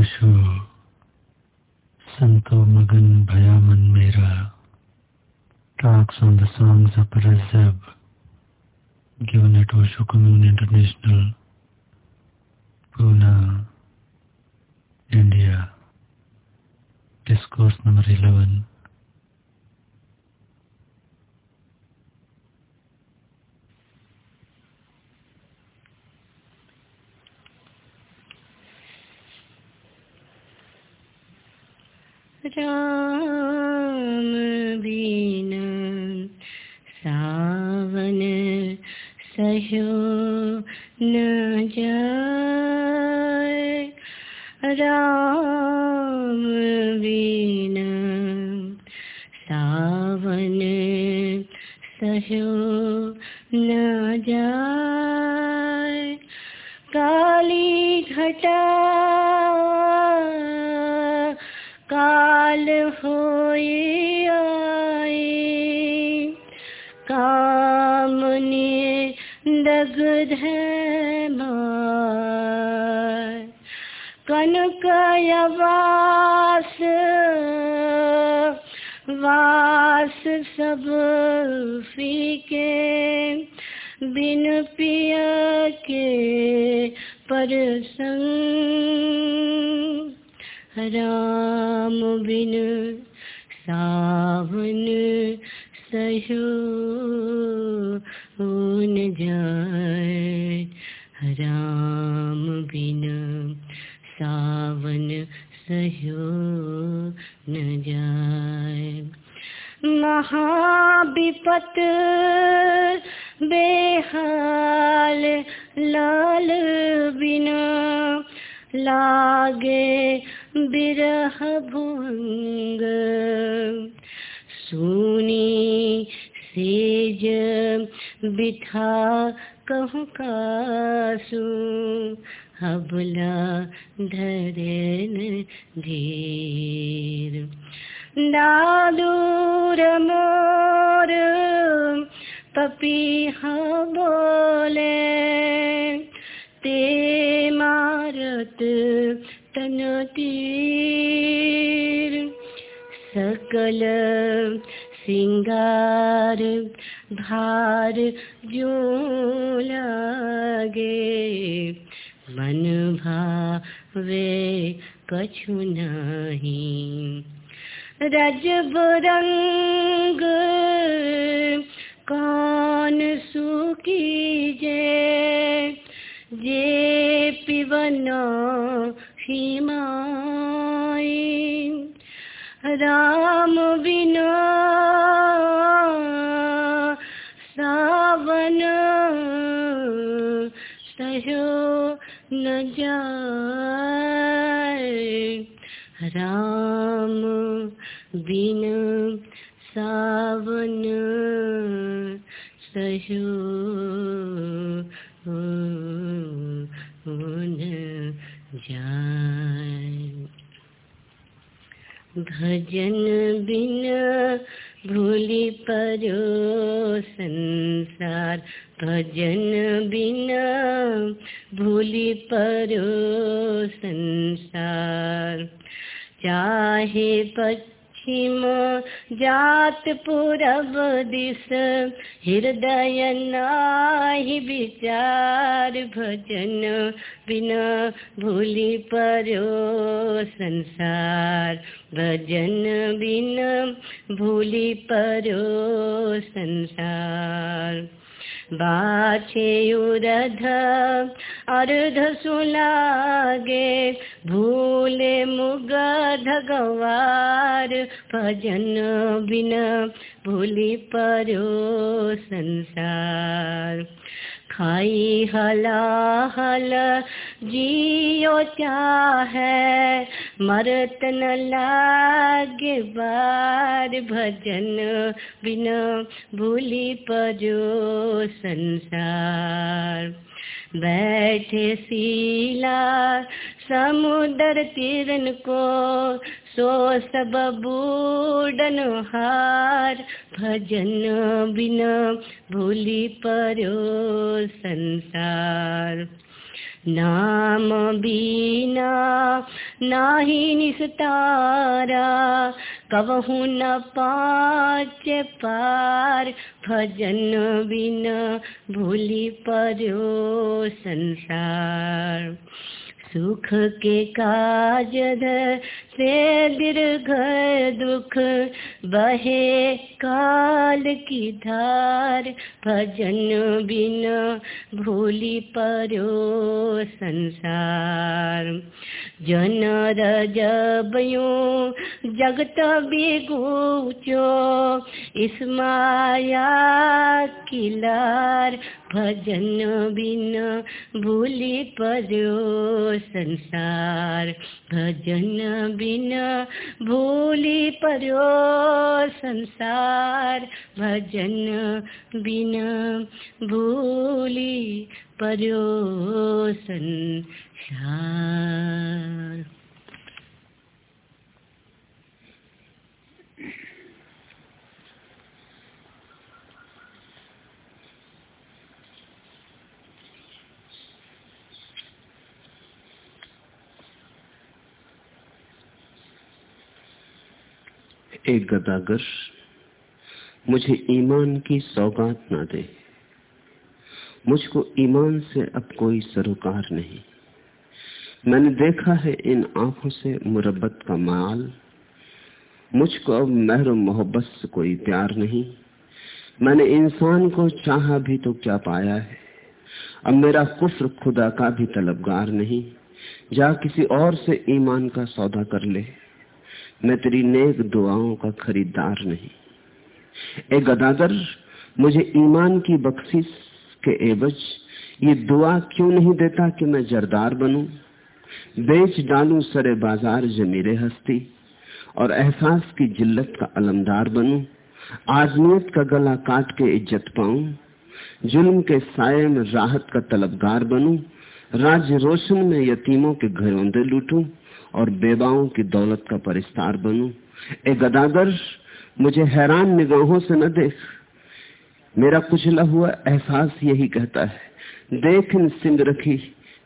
ओशो संतो मगन भया मन मेरा talks on the songs of Razab given at Osho Commune International, Pune, India. Discourse number 11. Ram been सावन सहो न जाए। राम बीन सावन सहो न जाए। काली घटा होए आए कामने दग्ध कनक वास वास सब फीके बिन पिय के परसंग। राम बिन सावन सहो न राम बिन सावन सहो न जाए। महाविपत बेहाल लाल बिना लागे बिरह भुंग सुनी सेज बिठा कहूँ कासु, हबला धरन धीर। दादूर मोर पपीहा बोले, ते मारत तन तीर, सकल सिंगार भार जो लागे। मन भावे कछु नहीं। रजब रंग कौन सुकी जे जे पिवन हिमाई राम भजन बिन भूली परो संसार। चाहे पश्चिम जात पूरब दिस, हृदय नाही विचार। भजन बिना भूली परो संसार। भजन बिना भूली परो संसार। बाछे उरध अर्ध सुलागे भूले मुगध गवार भजन बिन भूली परो संसार। खाई हला हल जियो चाहे मरत न लागे बार भजन बिना भूली पजो संसार। बैठे सीला समुद्र तीरन को सो सब बूडन हार। भजन बिना भूली परो संसार। नाम बीना नाही निस्तारा कबहू न पाच पार, भजन बिन भूली पर्यो संसार। सुख के काज से दीर्घ दुख बहे काल की धार। भजन बिन भूली परो संसार। जन रजबयो जगत बिगूचो इस माया किलार भजन बिन भूली पर्यो संसार। भजन बिन भूली पर्यो संसार भजन बिन भूली पर्यो संसार। एक गदागर, मुझे ईमान की सौगात ना दे। मुझको ईमान से अब कोई सरोकार नहीं। मैंने देखा है इन आँखों से मुरब्बत का माल। मुझको अब महर मोहब्बत से कोई प्यार नहीं। मैंने इंसान को चाहा भी तो क्या पाया है। अब मेरा कुफ्र खुदा का भी तलबगार नहीं। जा किसी और से ईमान का सौदा कर ले। मैं तेरी नेक दुआओं का खरीदार नहीं। ए गदागर मुझे ईमान की बख्शिश के एवज ये दुआ क्यों नहीं देता कि मैं जरदार बनूं? बेच डालूं सरे बाज़ार जमीरे हस्ती और एहसास की जिल्लत का अलमदार बनूं। आजमियत का गला काट के इज़्ज़त पाऊँ। जुल्म के साय में राहत का तलबगार बनूं। राज्य रोशन में यतीमों के घरोंदे लूटूं। और बेबाओं की दौलत का परिस्तार बनूं। ए गदागर मुझे हैरान निगाहों से न देख। मेरा कुचला हुआ एहसास यही कहता है, देख इन सिंग रखी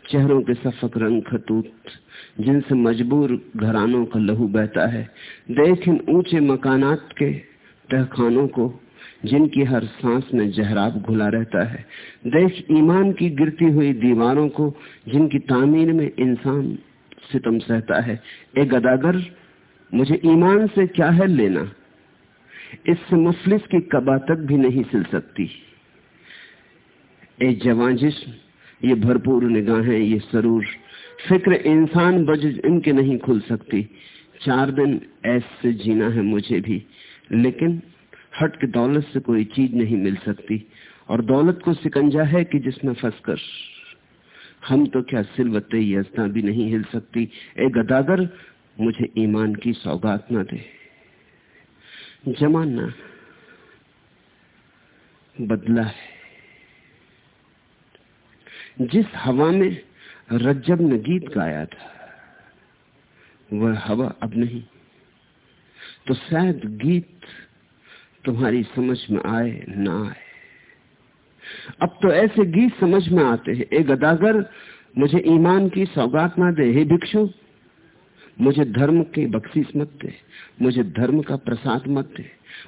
चेहरों के सफक रंग खतूत, जिनसे मजबूर घरानों का लहू बहता है। देख इन ऊँचे मकानात के तहखानों को, जिनकी हर सांस में जहराब घुला रहता है। देख ईमान की गिरती हुई दीवारों को, जिनकी तामीर में इंसान सितम सहता है। ए गदागर मुझे ईमान से क्या है लेना? इससे मुफलिस की कबा तक भी नहीं सिल सकती। ए जवाजिश ये भरपूर निगाहें ये सरूर। फ़िक्र इंसान बज इनके नहीं खुल सकती। चार दिन ऐसे जीना है मुझे भी, लेकिन हट के दौलत से कोई चीज़ नहीं मिल सकती। और दौलत को सिकंजा है कि जिसमें फंसकर। हम तो क्या सिलवते यजना भी नहीं हिल सकती। ए गदागर मुझे ईमान की सौगात ना दे। जमाना बदला है। जिस हवा में रज्जब ने गीत गाया था, वह हवा अब नहीं। तो शायद गीत तुम्हारी समझ में आए ना आए। अब तो ऐसे गीत समझ में आते हैं। ए गदागर मुझे ईमान की सौगात ना दे। हे भिक्षु, मुझे धर्म की बख्शीश मत दे। मुझे धर्म का प्रसाद मत दे।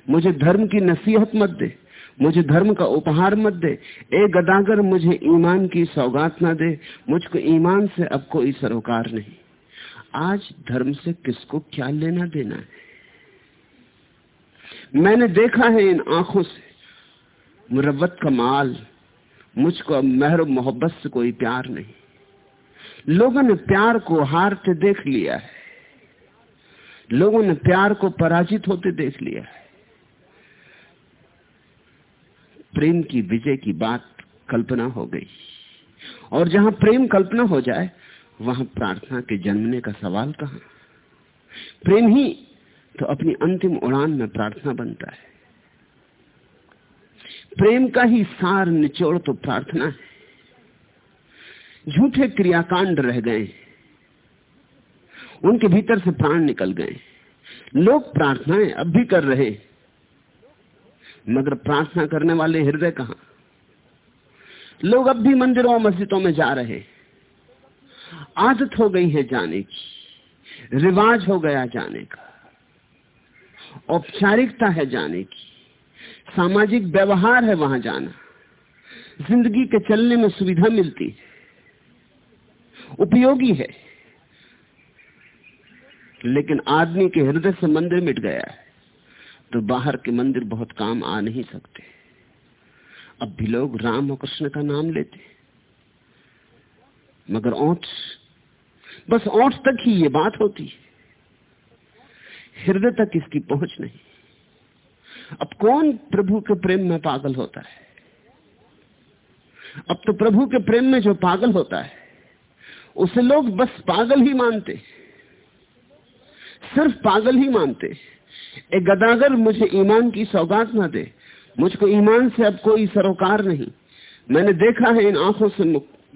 मुझे धर्म की नसीहत मत दे। मुझे धर्म का उपहार मत दे। ए गदागर मुझे ईमान की सौगात ना दे। मुझको ईमान से अब कोई सरोकार नहीं। आज धर्म से किसको क्या लेना देना है? मैंने देखा है इन आँखों से। मुरब्बत का माल, मुझको अब महर मोहब्बत से कोई प्यार नहीं। लोगों ने प्यार को हारते देख लिया है। लोगों ने प्यार को पराजित होते देख लिया है। प्रेम की विजय की बात कल्पना हो गई। और जहाँ प्रेम कल्पना हो जाए, वहाँ प्रार्थना के जन्मने का सवाल कहा? प्रेम ही तो अपनी अंतिम उड़ान में प्रार्थना बनता है। प्रेम का ही सार निचोड़ तो प्रार्थना है। झूठे क्रियाकांड रह गए। उनके भीतर से प्राण निकल गए। लोग प्रार्थनाएँ अब भी कर रहे मगर प्रार्थना करने वाले हृदय कहाँ? लोग अब भी मंदिरों और मस्जिदों में जा रहे आदत हो गई है जाने की। रिवाज हो गया जाने का। औपचारिकता है जाने की। सामाजिक व्यवहार है वहाँ जाना। ज़िंदगी के चलने में सुविधा मिलती उपयोगी है। लेकिन आदमी के हृदय से मंदिर मिट गया है तो बाहर के मंदिर बहुत काम आ नहीं सकते। अब भी लोग राम और कृष्ण का नाम लेते मगर ओठ बस ओठ तक ही ये बात होती है। हृदय तक इसकी पहुँच नहीं। अब कौन प्रभु के प्रेम में पागल होता है? अब तो प्रभु के प्रेम में जो पागल होता है, उसे लोग बस पागल ही मानते सिर्फ़ पागल ही मानते एक गदागर मुझे ईमान की सौगात ना दे। मुझको ईमान से अब कोई सरोकार नहीं। मैंने देखा है इन आँखों से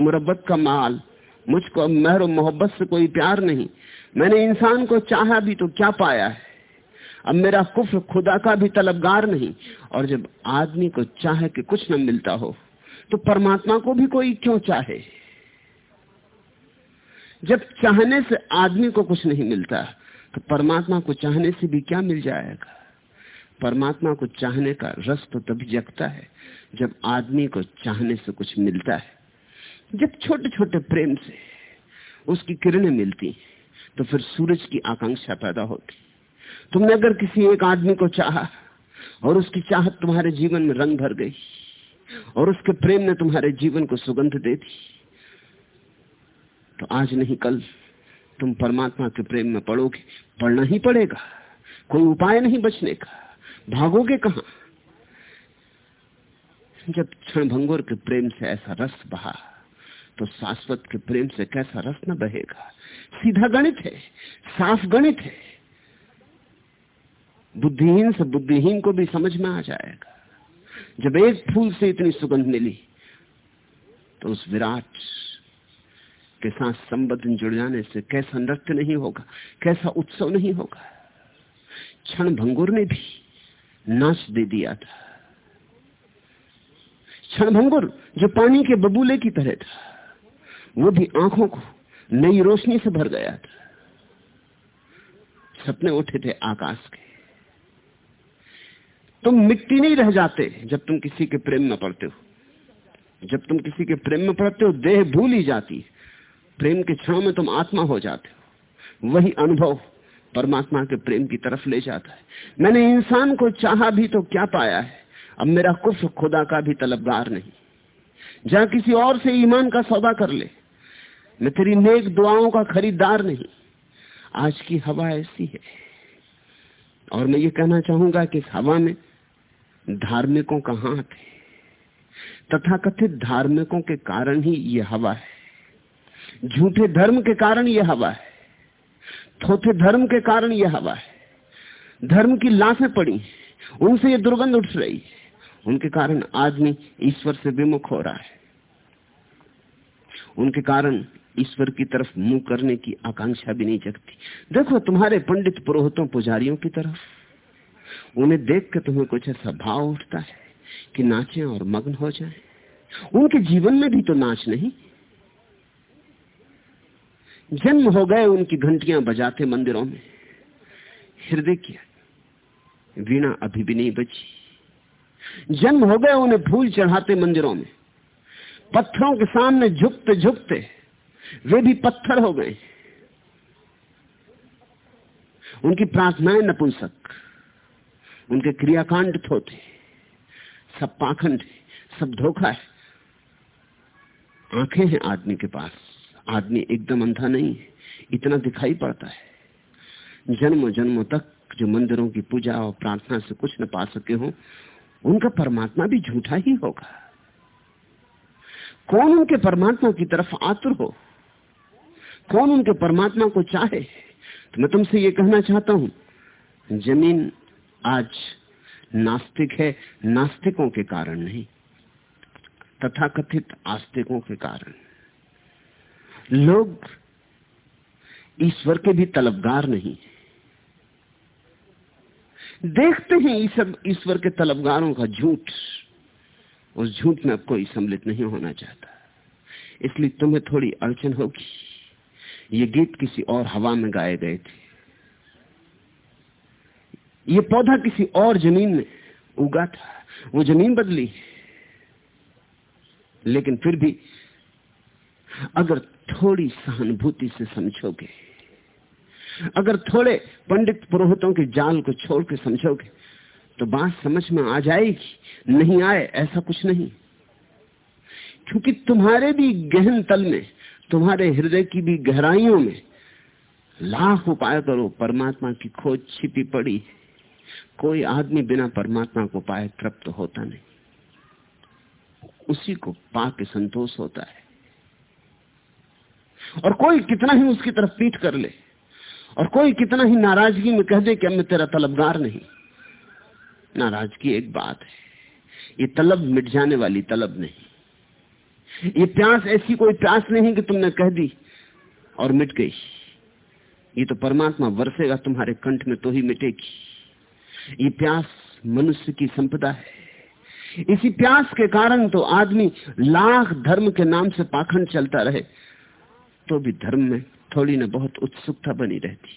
मुरब्बत का माल। मुझको अब महर मोहब्बत से कोई प्यार नहीं। मैंने इंसान को चाहा भी तो क्या पाया है? अब मेरा कुफ खुदा का भी तलबगार नहीं। और जब आदमी को चाहे कि कुछ न मिलता हो तो परमात्मा को भी कोई क्यों चाहे? जब चाहने से आदमी को कुछ नहीं मिलता तो परमात्मा को चाहने से भी क्या मिल जाएगा? परमात्मा को चाहने का रस तो तभी जगता है, जब आदमी को चाहने से कुछ मिलता है। जब छोटे छोटे प्रेम से उसकी किरणें मिलती तो फिर सूरज की आकांक्षा पैदा होती। तुमने अगर किसी एक आदमी को चाहा और उसकी चाहत तुम्हारे जीवन में रंग भर गई और उसके प्रेम ने तुम्हारे जीवन को सुगंध दे दी तो आज नहीं कल तुम परमात्मा के प्रेम में पड़ोगे। पढ़ना ही पड़ेगा। कोई उपाय नहीं बचने का। भागोगे कहा? जब क्षण भंगुर के प्रेम से ऐसा रस बहा तो शाश्वत के प्रेम से कैसा रस न बहेगा। सीधा गणित है, साफ़ गणित है। बुद्धिहीन से बुद्धिहीन को भी समझ में आ जाएगा। जब एक फूल से इतनी सुगंध मिली तो उस विराट के साथ संबंध जुड़ जाने से कैसा नृत्य नहीं होगा, कैसा उत्सव नहीं होगा। क्षण भंगुर ने भी नाच दे दिया था। क्षण भंगुर जो पानी के बबूले की तरह था, वो भी आँखों को नई रोशनी से भर गया था। सपने उठे थे आकाश के। तुम मिट्टी नहीं रह जाते जब तुम किसी के प्रेम में पड़ते हो। जब तुम किसी के प्रेम में पड़ते हो, देह भूल ही जाती। प्रेम के क्षण में तुम आत्मा हो जाते हो। वही अनुभव परमात्मा के प्रेम की तरफ़ ले जाता है। मैंने इंसान को चाहा भी तो क्या पाया है? अब मेरा कुछ खुदा का भी तलबगार नहीं। जहाँ किसी और से ईमान का सौदा कर ले, मैं तेरी नेक दुआओं का खरीदार नहीं। आज की हवा ऐसी है। और मैं ये कहना चाहूँगा कि इस हवा में धार्मिकों का हाथ है। तथा कथित धार्मिकों के कारण ही ये हवा है। झूठे धर्म के कारण यह हवा है। थोथे धर्म के कारण यह हवा है। धर्म की लाशें पड़ी उनसे ये दुर्गंध उठ रही उनके कारण आदमी ईश्वर से विमुख हो रहा है। उनके कारण ईश्वर की तरफ़ मुँह करने की आकांक्षा भी नहीं जगती। देखो तुम्हारे पंडित पुरोहितों पुजारियों की तरफ़। उन्हें देख के तुम्हें कुछ ऐसा भाव उठता है कि नाचे और मग्न हो जाए। उनके जीवन में भी तो नाच नहीं। जन्म हो गए उनकी घंटियाँ बजाते मंदिरों में। हृदय की वीणा अभी भी नहीं बची। जन्म हो गए उन्हें फूल चढ़ाते मंदिरों में। पत्थरों के सामने झुकते झुकते वे भी पत्थर हो गए। उनकी प्रार्थनाएँ नपुंसक। उनके क्रियाकांड थोते सब पाखंड सब धोखा है। आँखें हैं आदमी के पास। आदमी एकदम अंधा नहीं है, इतना दिखाई पड़ता है। जन्म जन्मों तक जो मंदिरों की पूजा और प्रार्थना से कुछ न पा सके हो, उनका परमात्मा भी झूठा ही होगा। कौन उनके परमात्मा की तरफ़ आतुर हो? कौन उनके परमात्मा को चाहे? तो मैं तुमसे ये कहना चाहता हूँ, ज़मीन आज नास्तिक है, नास्तिकों के कारण नहीं, तथाकथित आस्तिकों के कारण। लोग ईश्वर के भी तलबगार नहीं देखते हैं ईश्वर के तलबगारों का झूठ। उस झूठ में अब कोई सम्मिलित नहीं होना चाहता। इसलिए तुम्हें थोड़ी अड़चन होगी। ये गीत किसी और हवा में गाए गए थे। ये पौधा किसी और ज़मीन में उगा था। वो ज़मीन बदली। लेकिन फिर भी अगर थोड़ी सहानुभूति से समझोगे, अगर थोड़े पंडित पुरोहितों के जाल को छोड़ के समझोगे तो बात समझ में आ जाएगी, नहीं आए ऐसा कुछ नहीं। क्योंकि तुम्हारे भी गहन तल में, तुम्हारे हृदय की भी गहराइयों में लाख उपाय करो, परमात्मा की खोज छिपी पड़ी। है कोई आदमी बिना परमात्मा को पाए तृप्त होता नहीं। उसी को पा के संतोष होता है। और कोई कितना ही उसकी तरफ़ पीठ कर ले, और कोई कितना ही नाराज़गी में कह दे कि मैं तेरा तलबगार नहीं। नाराज़गी एक बात है। ये तलब मिट जाने वाली तलब नहीं। ये प्यास, ऐसी कोई प्यास नहीं कि तुमने कह दी और मिट गई। ये तो परमात्मा वरसेगा तुम्हारे कंठ में तो ही मिटेगी। ये प्यास मनुष्य की संपदा है। इसी प्यास के कारण तो आदमी लाख धर्म के नाम से पाखंड चलता रहे तो भी धर्म में थोड़ी न बहुत उत्सुकता बनी रहती।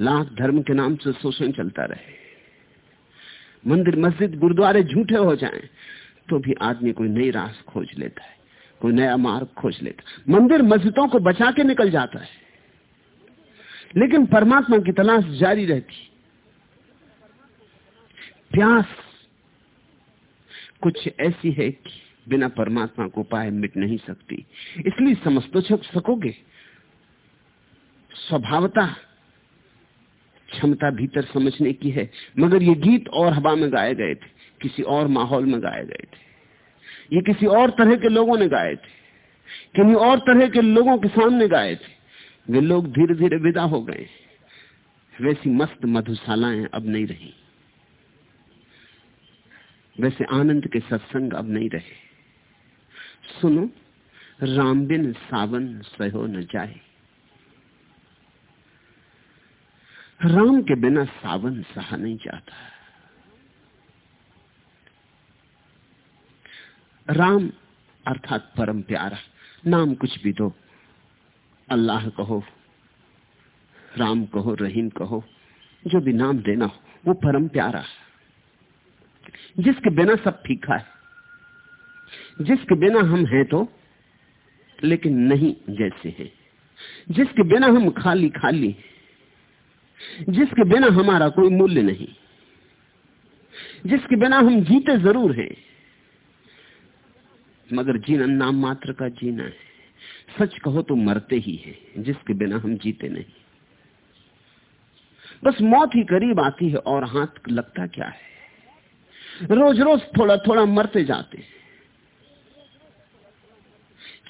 लाख धर्म के नाम से शोषण चलता रहे। मंदिर, मस्जिद, गुरुद्वारे झूठे हो जाएँ तो भी आदमी कोई नई रास खोज लेता है, कोई नया मार्ग खोज लेता मंदिर मस्जिदों को बचा के निकल जाता है, लेकिन परमात्मा की तलाश जारी रहती। प्यास। कुछ ऐसी है कि बिना परमात्मा को पाए मिट नहीं सकती। इसलिए समझ तो सकोगे। स्वभावता क्षमता भीतर समझने की है। मगर ये गीत और हवा में गाए गए थे। किसी और माहौल में गाए गए थे। ये किसी और तरह के लोगों ने गाए थे। किन्हीं और तरह के लोगों के सामने गाए थे। वे लोग धीरे धीरे विदा हो गए। वैसी मस्त मधुशालाएँ अब नहीं रही। वैसे आनंद के सत्संग अब नहीं रहे। सुनो, राम बिन सावन सहो न जाए। राम के बिना सावन सहा नहीं जाता। राम अर्थात परम प्यारा, नाम कुछ भी दो। अल्लाह कहो, राम कहो, रहीम कहो, जो भी नाम देना हो, वो परम प्यारा। जिसके बिना सब फीका है। जिसके बिना हम हैं तो लेकिन नहीं जैसे हैं। जिसके बिना हम खाली खाली जिसके बिना हमारा कोई मूल्य नहीं। जिसके बिना हम जीते ज़रूर हैं। मगर जीना नाम मात्र का जीना है। सच कहो तो मरते ही है, जिसके बिना हम जीते नहीं। बस मौत ही करीब आती है और हाथ लगता क्या है? रोज रोज थोड़ा थोड़ा मरते जाते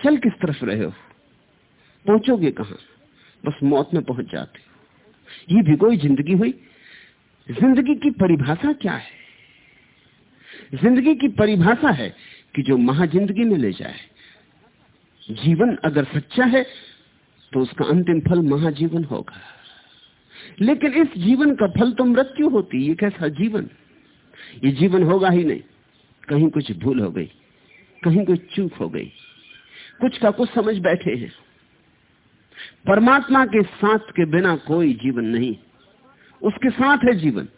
चल किस तरफ़ रहे हो? पहुंचोगे कहा? बस मौत में पहुँच जाते हो। ये भी कोई ज़िंदगी हुई? ज़िंदगी की परिभाषा क्या है? ज़िंदगी की परिभाषा है कि जो महाजिंदगी में ले जाए। जीवन अगर सच्चा है तो उसका अंतिम फल महाजीवन होगा। लेकिन इस जीवन का फल तो मृत्यु होती ये कैसा जीवन? ये जीवन होगा ही नहीं। कहीं कुछ भूल हो गई, कहीं कुछ चूक हो गई। कुछ का कुछ समझ बैठे हैं। परमात्मा के साथ के बिना कोई जीवन नहीं। उसके साथ है जीवन,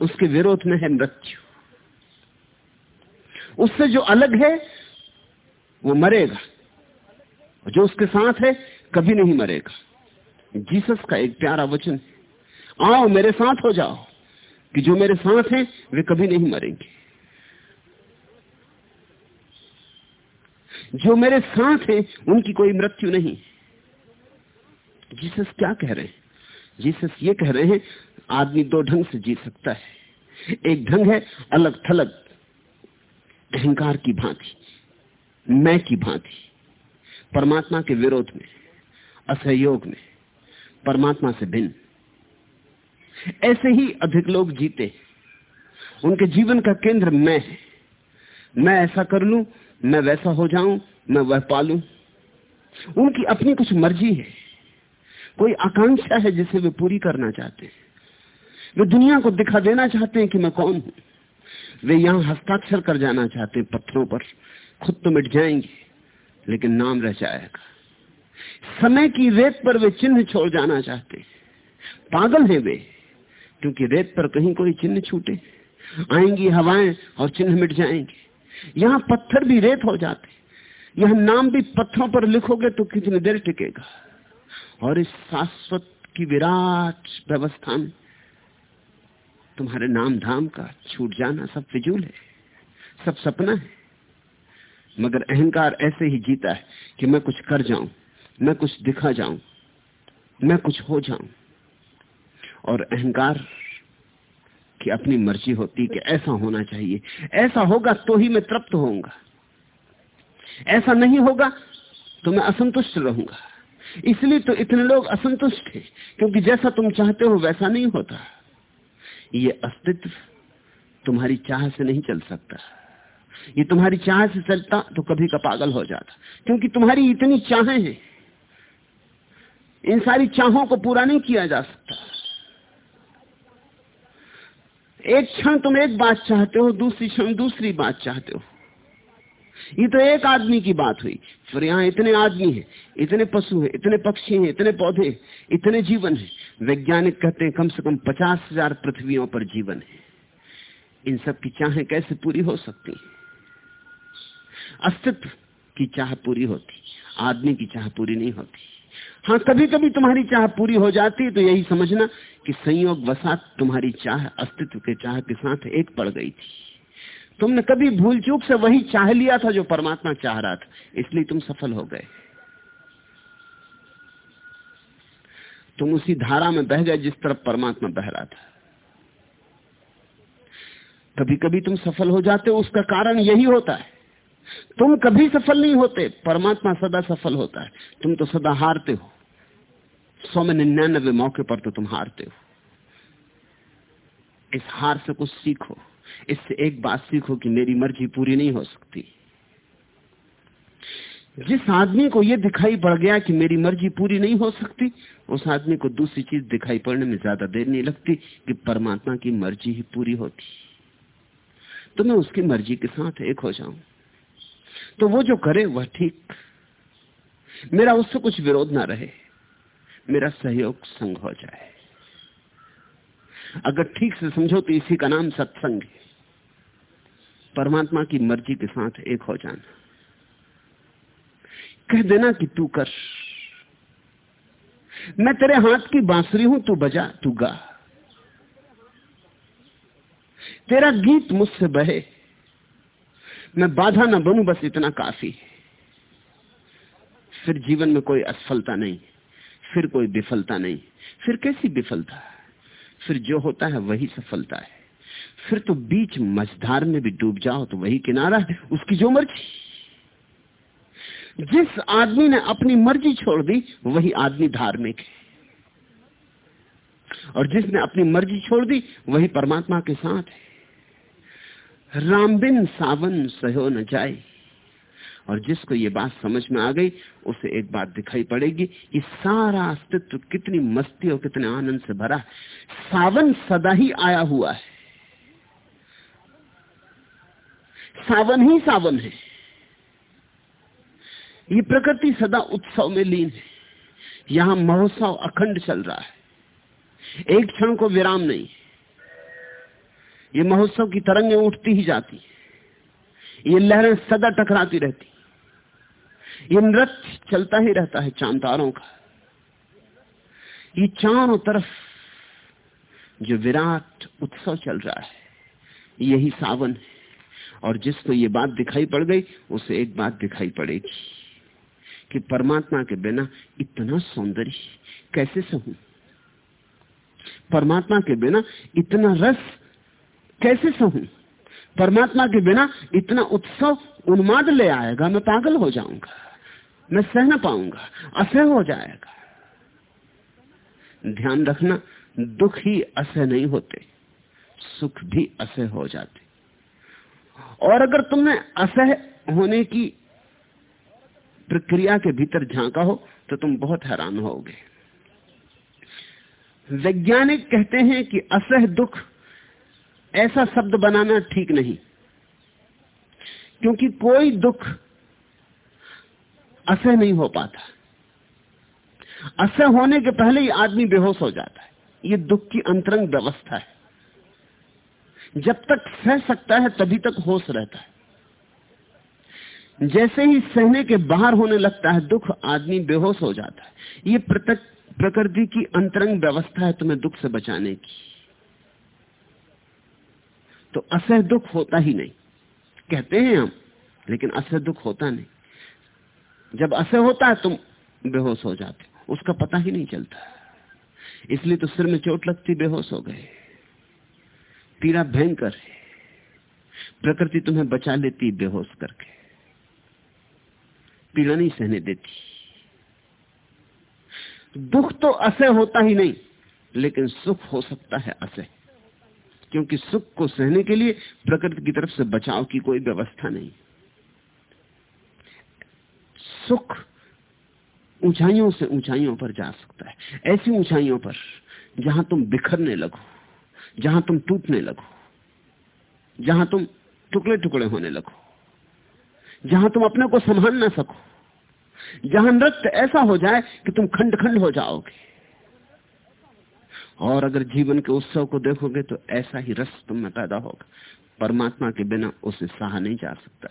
उसके विरोध में है मृत्यु। उससे जो अलग है, वो मरेगा। जो उसके साथ है, कभी नहीं मरेगा। जीसस का एक प्यारा वचन आओ मेरे साथ हो जाओ। कि जो मेरे साथ हैं, वे कभी नहीं मरेंगे। जो मेरे साथ हैं, उनकी कोई मृत्यु नहीं। जीसस क्या कह रहे हैं? जीसस ये कह रहे हैं, आदमी दो ढंग से जी सकता है। एक ढंग है अलग थलग अहंकार की भांति, मैं की भांति। परमात्मा के विरोध में, असहयोग में, परमात्मा से भिन्न। ऐसे ही अधिक लोग जीते। उनके जीवन का केंद्र मैं है। मैं ऐसा कर लू, मैं वैसा हो जाऊँ, मैं वह पालू। उनकी अपनी कुछ मर्ज़ी है। कोई आकांक्षा है जिसे वे पूरी करना चाहते हैं। वे दुनिया को दिखा देना चाहते हैं कि मैं कौन हूँ। वे यहाँ हस्ताक्षर कर जाना चाहते हैं, पत्थरों पर। खुद तो मिट जाएँगे, लेकिन नाम रह जाएगा। समय की रेत पर वे चिन्ह छोड़ जाना चाहते हैं। पागल है वे। क्योंकि रेत पर कहीं कोई चिन्ह छूटे। आएँगी हवाएँ और चिन्ह मिट जाएँगे। यहाँ पत्थर भी रेत हो जाते। यह नाम भी पत्थरों पर लिखोगे तो कितनी देर टिकेगा। और इस शाश्वत की विराट व्यवस्था में तुम्हारे नाम धाम का छूट जाना सब फिजूल है, सब सपना है। मगर अहंकार ऐसे ही जीता है कि मैं कुछ कर जाऊँ, मैं कुछ दिखा जाऊँ, मैं कुछ हो जाऊँ। और अहंकार की अपनी मर्ज़ी होती कि ऐसा होना चाहिए। ऐसा होगा तो ही मैं तृप्त होऊँगा। ऐसा नहीं होगा तो मैं असंतुष्ट रहूँगा। इसलिए तो इतने लोग असंतुष्ट हैं, क्योंकि जैसा तुम चाहते हो वैसा नहीं होता। ये अस्तित्व तुम्हारी चाह से नहीं चल सकता। ये तुम्हारी चाह से चलता तो कभी का पागल हो जाता। क्योंकि तुम्हारी इतनी चाहें हैं। इन सारी चाहों को पूरा नहीं किया जा सकता। एक क्षण तुम एक बात चाहते हो, दूसरी क्षण दूसरी बात चाहते हो। ये तो एक आदमी की बात हुई। फिर यहाँ इतने आदमी हैं, इतने पशु हैं, इतने पक्षी हैं, इतने पौधे इतने जीवन हैं। वैज्ञानिक कहते हैं, कम से कम पचास हज़ार पृथ्वियों पर जीवन है। इन सब की चाहें कैसे पूरी हो सकती अस्तित्व की चाह पूरी होती, आदमी की चाह पूरी नहीं होती। हाँ कभी कभी तुम्हारी चाह पूरी हो जाती है तो यही समझना कि संयोग वसात तुम्हारी चाह, अस्तित्व के चाह के साथ एक पड़ गई थी। तुमने कभी भूल चूक से वही चाह लिया था जो परमात्मा चाह रहा था, इसलिए तुम सफल हो गए। तुम उसी धारा में बह गए जिस तरफ़ परमात्मा बह रहा था। कभी कभी तुम सफल हो जाते हो, उसका कारण यही होता है। तुम कभी सफल नहीं होते, परमात्मा सदा सफल होता है। तुम तो सदा हारते हो। सौ में निन्यानबे मौके पर तो तुम हारते हो। इस हार से कुछ सीखो। इससे एक बात सीखो कि मेरी मर्ज़ी पूरी नहीं हो सकती। जिस आदमी को यह दिखाई पड़ गया कि मेरी मर्ज़ी पूरी नहीं हो सकती, उस आदमी को दूसरी चीज़ दिखाई पड़ने में ज़्यादा देर नहीं लगती कि परमात्मा की मर्ज़ी ही पूरी होती। तो मैं उसकी मर्ज़ी के साथ एक हो जाऊँ। तो वो जो करे, वह ठीक। मेरा उससे कुछ विरोध ना रहे। मेरा सहयोग संग हो जाए। अगर ठीक से समझो तो इसी का नाम सत्संग है। परमात्मा की मर्ज़ी के साथ एक हो जाना। कह देना कि तू कर। मैं तेरे हाथ की बांसुरी हूँ, तू बजा, तू गा। तेरा गीत मुझसे बहे। मैं बाधा ना बनू, बस इतना काफ़ी। फिर जीवन में कोई असफलता नहीं, फिर कोई विफलता नहीं। फिर कैसी विफलता? फिर जो होता है वही सफलता है। फिर तो बीच मझधार में भी डूब जाओ तो वही किनारा है, उसकी जो मर्ज़ी। जिस आदमी ने अपनी मर्ज़ी छोड़ दी, वही आदमी धार्मिक है। और जिसने अपनी मर्ज़ी छोड़ दी, वही परमात्मा के साथ है। रामबिन सावन सहो न जाए। और जिसको ये बात समझ में आ गई, उसे एक बात दिखाई पड़ेगी कि सारा अस्तित्व कितनी मस्ती और कितने आनंद से भरा सावन सदा ही आया हुआ है। सावन ही सावन है। ये प्रकृति सदा उत्सव में लीन है। यहाँ महोत्सव अखंड चल रहा है। एक क्षण को विराम नहीं ये महोत्सव की तरंगें उठती ही जाती ये लहरें सदा टकराती रहती ये नृत्य चलता ही रहता है चांतारों का। ये चारों तरफ़ जो विराट उत्सव चल रहा है, यही सावन है। और जिसको ये बात दिखाई पड़ गई, उसे एक बात दिखाई पड़ेगी कि परमात्मा के बिना इतना सौंदर्य कैसे सहूं? परमात्मा के बिना इतना रस कैसे सहूं परमात्मा के बिना इतना उत्सव उन्माद ले आएगा, मैं पागल हो जाऊँगा, मैं सह न पाऊँगा, असह हो जाएगा। ध्यान रखना, दुख ही असह नहीं होते, सुख भी असह हो जाते। और अगर तुमने असह होने की प्रक्रिया के भीतर झांका हो तो तुम बहुत हैरान होगे। वैज्ञानिक कहते हैं कि असह दुख ऐसा शब्द बनाना ठीक नहीं। क्योंकि कोई दुख असह नहीं हो पाता। असह होने के पहले ही आदमी बेहोश हो जाता है। ये दुख की अंतरंग व्यवस्था है। जब तक सह सकता है, तभी तक होश रहता है। जैसे ही सहने के बाहर होने लगता है, दुख आदमी बेहोश हो जाता है। ये प्रकृति की अंतरंग व्यवस्था है तुम्हें दुख से बचाने की। तो असह दुख होता ही नहीं। कहते हैं हम, लेकिन असह दुख होता नहीं। जब असह होता है, तुम बेहोश हो जाते उसका पता ही नहीं चलता। इसलिए तो सिर में चोट लगती, बेहोश हो गए। पीड़ा भयंकर है। प्रकृति तुम्हें बचा लेती, बेहोश करके। पीड़ा नहीं सहने देती। दुख तो असह होता ही नहीं, लेकिन सुख हो सकता है असह। क्योंकि सुख को सहने के लिए प्रकृति की तरफ़ से बचाव की कोई व्यवस्था नहीं। सुख ऊंचाइयों से ऊंचाइयों पर जा सकता है। ऐसी ऊंचाइयों पर जहाँ तुम बिखरने लगो, जहाँ तुम टूटने लगो, जहाँ तुम टुकड़े टुकड़े होने लगो, जहाँ तुम अपने को संभाल ना सको, जहाँ नृत्य ऐसा हो जाए कि तुम खंड खंड हो जाओगे। और अगर जीवन के उत्सव को देखोगे तो ऐसा ही रस तुम में पैदा होगा। परमात्मा के बिना उसे सहा नहीं जा सकता।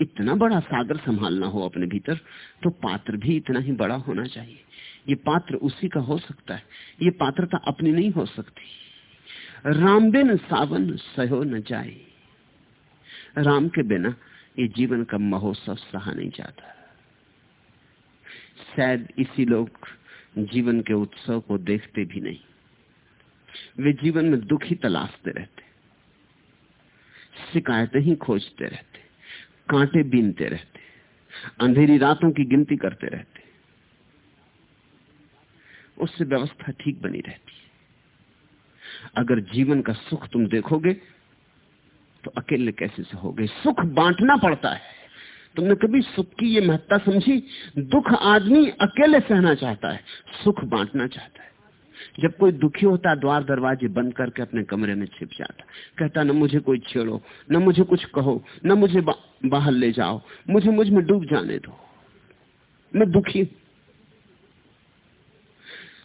इतना बड़ा सागर संभालना हो अपने भीतर तो पात्र भी इतना ही बड़ा होना चाहिए। ये पात्र उसी का हो सकता है। ये पात्रता अपनी नहीं हो सकती। राम बिन सावन सहो न जाए। राम के बिना ये जीवन का महोत्सव सहा नहीं जाता। शायद इसी लोग जीवन के उत्सव को देखते भी नहीं। वे जीवन में दुख ही तलाशते रहते। शिकायतें ही खोजते रहते। कांटे बीनते रहते। अंधेरी रातों की गिनती करते रहते। उससे व्यवस्था ठीक बनी रहती है। अगर जीवन का सुख तुम देखोगे तो अकेले कैसे से गए सुख बांटना पड़ता है। तुमने कभी सुख की ये महत्ता समझी? दुख आदमी अकेले सहना चाहता है सुख बांटना चाहता है। जब कोई दुखी होता द्वार दरवाजे बंद करके अपने कमरे में छिप जाता। कहता न मुझे कोई छेड़ो न मुझे कुछ कहो न मुझे बा, बाहर ले जाओ मुझे मुझमें डूब जाने दो। मैं दुखी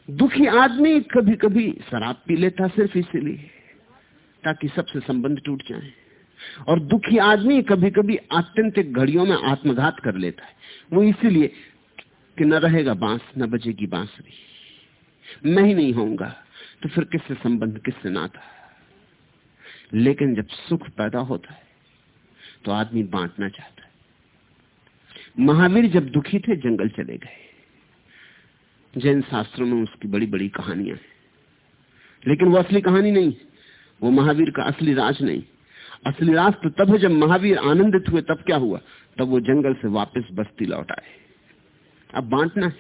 दुखी आदमी कभी कभी शराब पी लेता सिर्फ़ इसीलिए ताकि सबसे संबंध टूट जाए। और दुखी आदमी कभी कभी आत्यंतिक घड़ियों में आत्मघात कर लेता है। वो इसीलिए कि न रहेगा बाँस, न बजेगी बांसुरी। मैं ही नहीं होऊँगा तो फिर किससे संबंध, किससे नाता? लेकिन जब सुख पैदा होता है तो आदमी बांटना चाहता है। महावीर जब दुखी थे, जंगल चले गए। जैन शास्त्रों में उसकी बड़ी बड़ी कहानियाँ हैं। लेकिन वो असली कहानी नहीं, वो महावीर का असली राज नहीं। असली राज तो तब है जब महावीर आनंदित हुए, तब क्या हुआ? तब वो जंगल से वापस बस्ती लौट आए। अब बांटना है।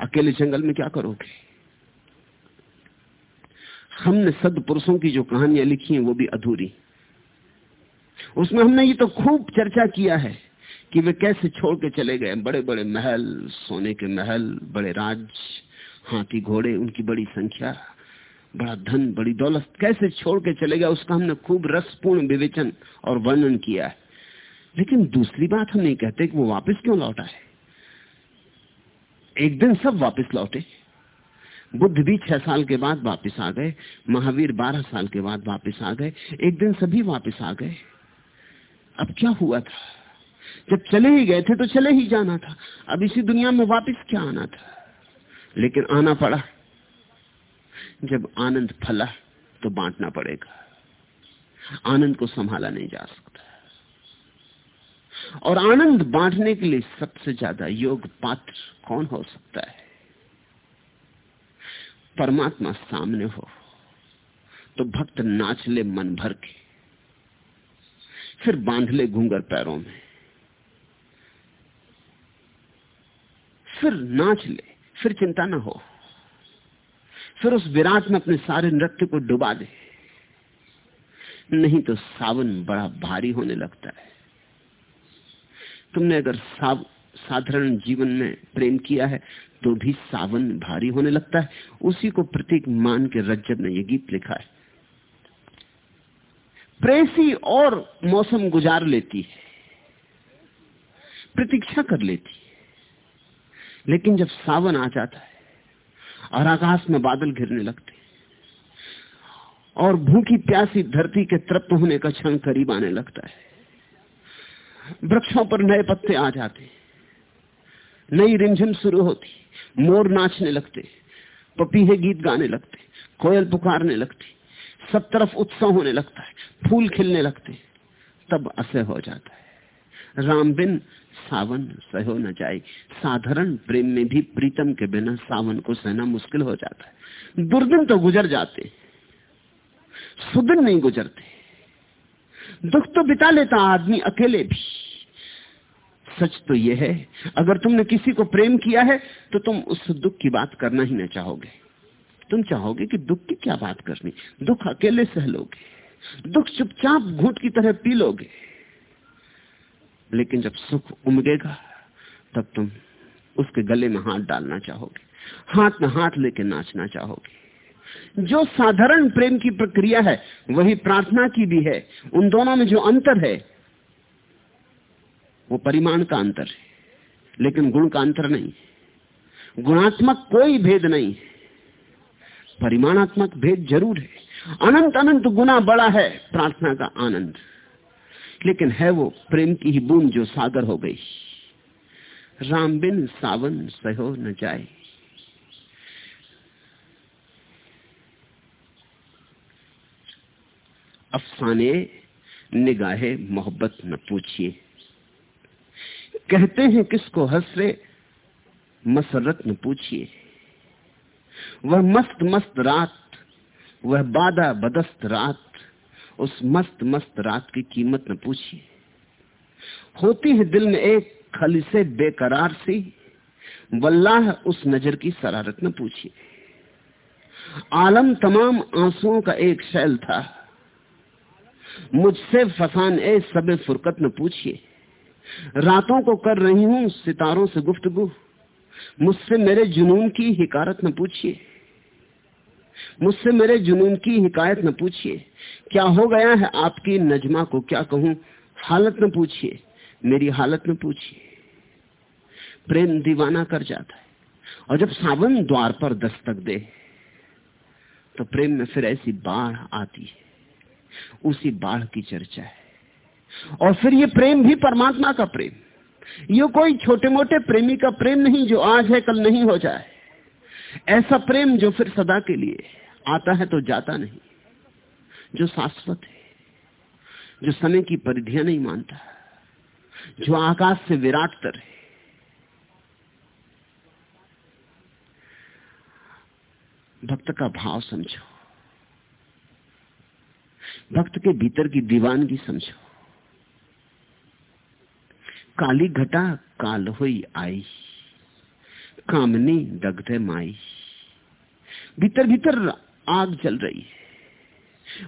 अकेले जंगल में क्या करोगे? हमने सद पुरुषों की जो कहानियाँ लिखी हैं, वो भी अधूरी। उसमें हमने ये तो खूब चर्चा किया है कि वे कैसे छोड़ के चले गए। बड़े बड़े महल, सोने के महल, बड़े राज, हाथी घोड़े, उनकी बड़ी संख्या। बड़ा धन, बड़ी दौलत, कैसे छोड़ के चले गया उसका हमने खूब रसपूर्ण विवेचन और वर्णन किया है। लेकिन दूसरी बात हम नहीं कहते कि वो वापस क्यों लौटा है एक दिन सब वापस लौटे। बुद्ध भी छह साल के बाद वापस आ गए, महावीर बारह साल के बाद वापस आ गए, एक दिन सभी वापस आ गए। अब क्या हुआ था? जब चले ही गए थे तो चले ही जाना था। अब इसी दुनिया में वापस क्या आना था? लेकिन आना पड़ा। जब आनंद फला तो बांटना पड़ेगा। आनंद को संभाला नहीं जा सकता। और आनंद बांटने के लिए सबसे ज़्यादा योग पात्र कौन हो सकता है? परमात्मा सामने हो तो भक्त नाच ले मन भर के, फिर बाँध ले घूंगर पैरों में, फिर नाच ले, फिर चिंता ना हो। फिर उस विराट में अपने सारे नृत्य को डुबा दे। नहीं तो सावन बड़ा भारी होने लगता है। तुमने अगर साव, साधारण जीवन में प्रेम किया है तो भी सावन भारी होने लगता है। उसी को प्रतीक मान के रज्जब ने यह गीत लिखा है। प्रेसी और मौसम गुजार लेती है, प्रतीक्षा कर लेती है। लेकिन जब सावन आ जाता है और आकाश में बादल घिरने लगते और भूखी प्यासी धरती के तृप्त होने का क्षण करीब आने लगता है। वृक्षों पर नए पत्ते आ जाते नई रिमझिम शुरू होती मोर नाचने लगते पपीहे गीत गाने लगते कोयल पुकारने लगती सब तरफ़ उत्सव होने लगता है। फूल खिलने लगते तब असह हो जाता है। राम बिन सावन सहो न जाए। साधारण प्रेम में भी प्रीतम के बिना सावन को सहना मुश्किल हो जाता है। दुर्दिन तो गुजर जाते। सुदिन नहीं गुजरते। दुख तो बिता लेता आदमी अकेले भी। सच तो यह है, अगर तुमने किसी को प्रेम किया है तो तुम उस दुख की बात करना ही ना चाहोगे। तुम चाहोगे कि दुख की क्या बात करनी? दुख अकेले सह लोगे। दुख चुपचाप घूट की तरह पी लोगे। लेकिन जब सुख उमगेगा, तब तुम उसके गले में हाथ डालना चाहोगे। हाथ में हाथ लेके नाचना चाहोगे। जो साधारण प्रेम की प्रक्रिया है, वही प्रार्थना की भी है। उन दोनों में जो अंतर है, वो परिमाण का अंतर है। लेकिन गुण का अंतर नहीं गुणात्मक कोई भेद नहीं परिमाणात्मक भेद ज़रूर है। अनंत अनंत गुना बड़ा है। प्रार्थना का आनंद। लेकिन है वो प्रेम की ही बूंद जो सागर हो गई। राम बिन सावन सहो न जाए। अफसाने निगाहे मोहब्बत न पूछिए। कहते हैं किसको हसरे मसरत न पूछिए। वह मस्त मस्त रात, वह बादा बदस्त रात उस मस्त मस्त रात की कीमत न पूछिए। होती है दिल में एक खली से बेकरार सी, वल्लाह उस नज़र की शरारत न पूछिए। आलम तमाम आंसुओं का एक शैल था। मुझसे फसान ए सबे फुरकत न पूछिए। रातों को कर रही हूँ सितारों से गुफ्तगु। मुझसे मेरे जुनून की हिकारत न पूछिए। मुझसे मेरे जुनून की हिकायत न पूछिए। क्या हो गया है आपकी नजमा को? क्या कहूँ? हालत न पूछिए। मेरी हालत न पूछिए। प्रेम दीवाना कर जाता है। और जब सावन द्वार पर दस्तक दे तो प्रेम में फिर ऐसी बाढ़ आती है। उसी बाढ़ की चर्चा है। और फिर ये प्रेम भी परमात्मा का प्रेम। ये कोई छोटे मोटे प्रेमी का प्रेम नहीं जो आज है, कल नहीं हो जाए। ऐसा प्रेम जो फिर सदा के लिए आता है तो जाता नहीं। जो शाश्वत है, जो समय की परिधियाँ नहीं मानता, जो आकाश से विराट तर है। भक्त का भाव समझो। भक्त के भीतर की दीवानगी समझो। काली घटा काल हुई आई, कामनी दग्धे माई। भीतर भीतर आग जल रही है।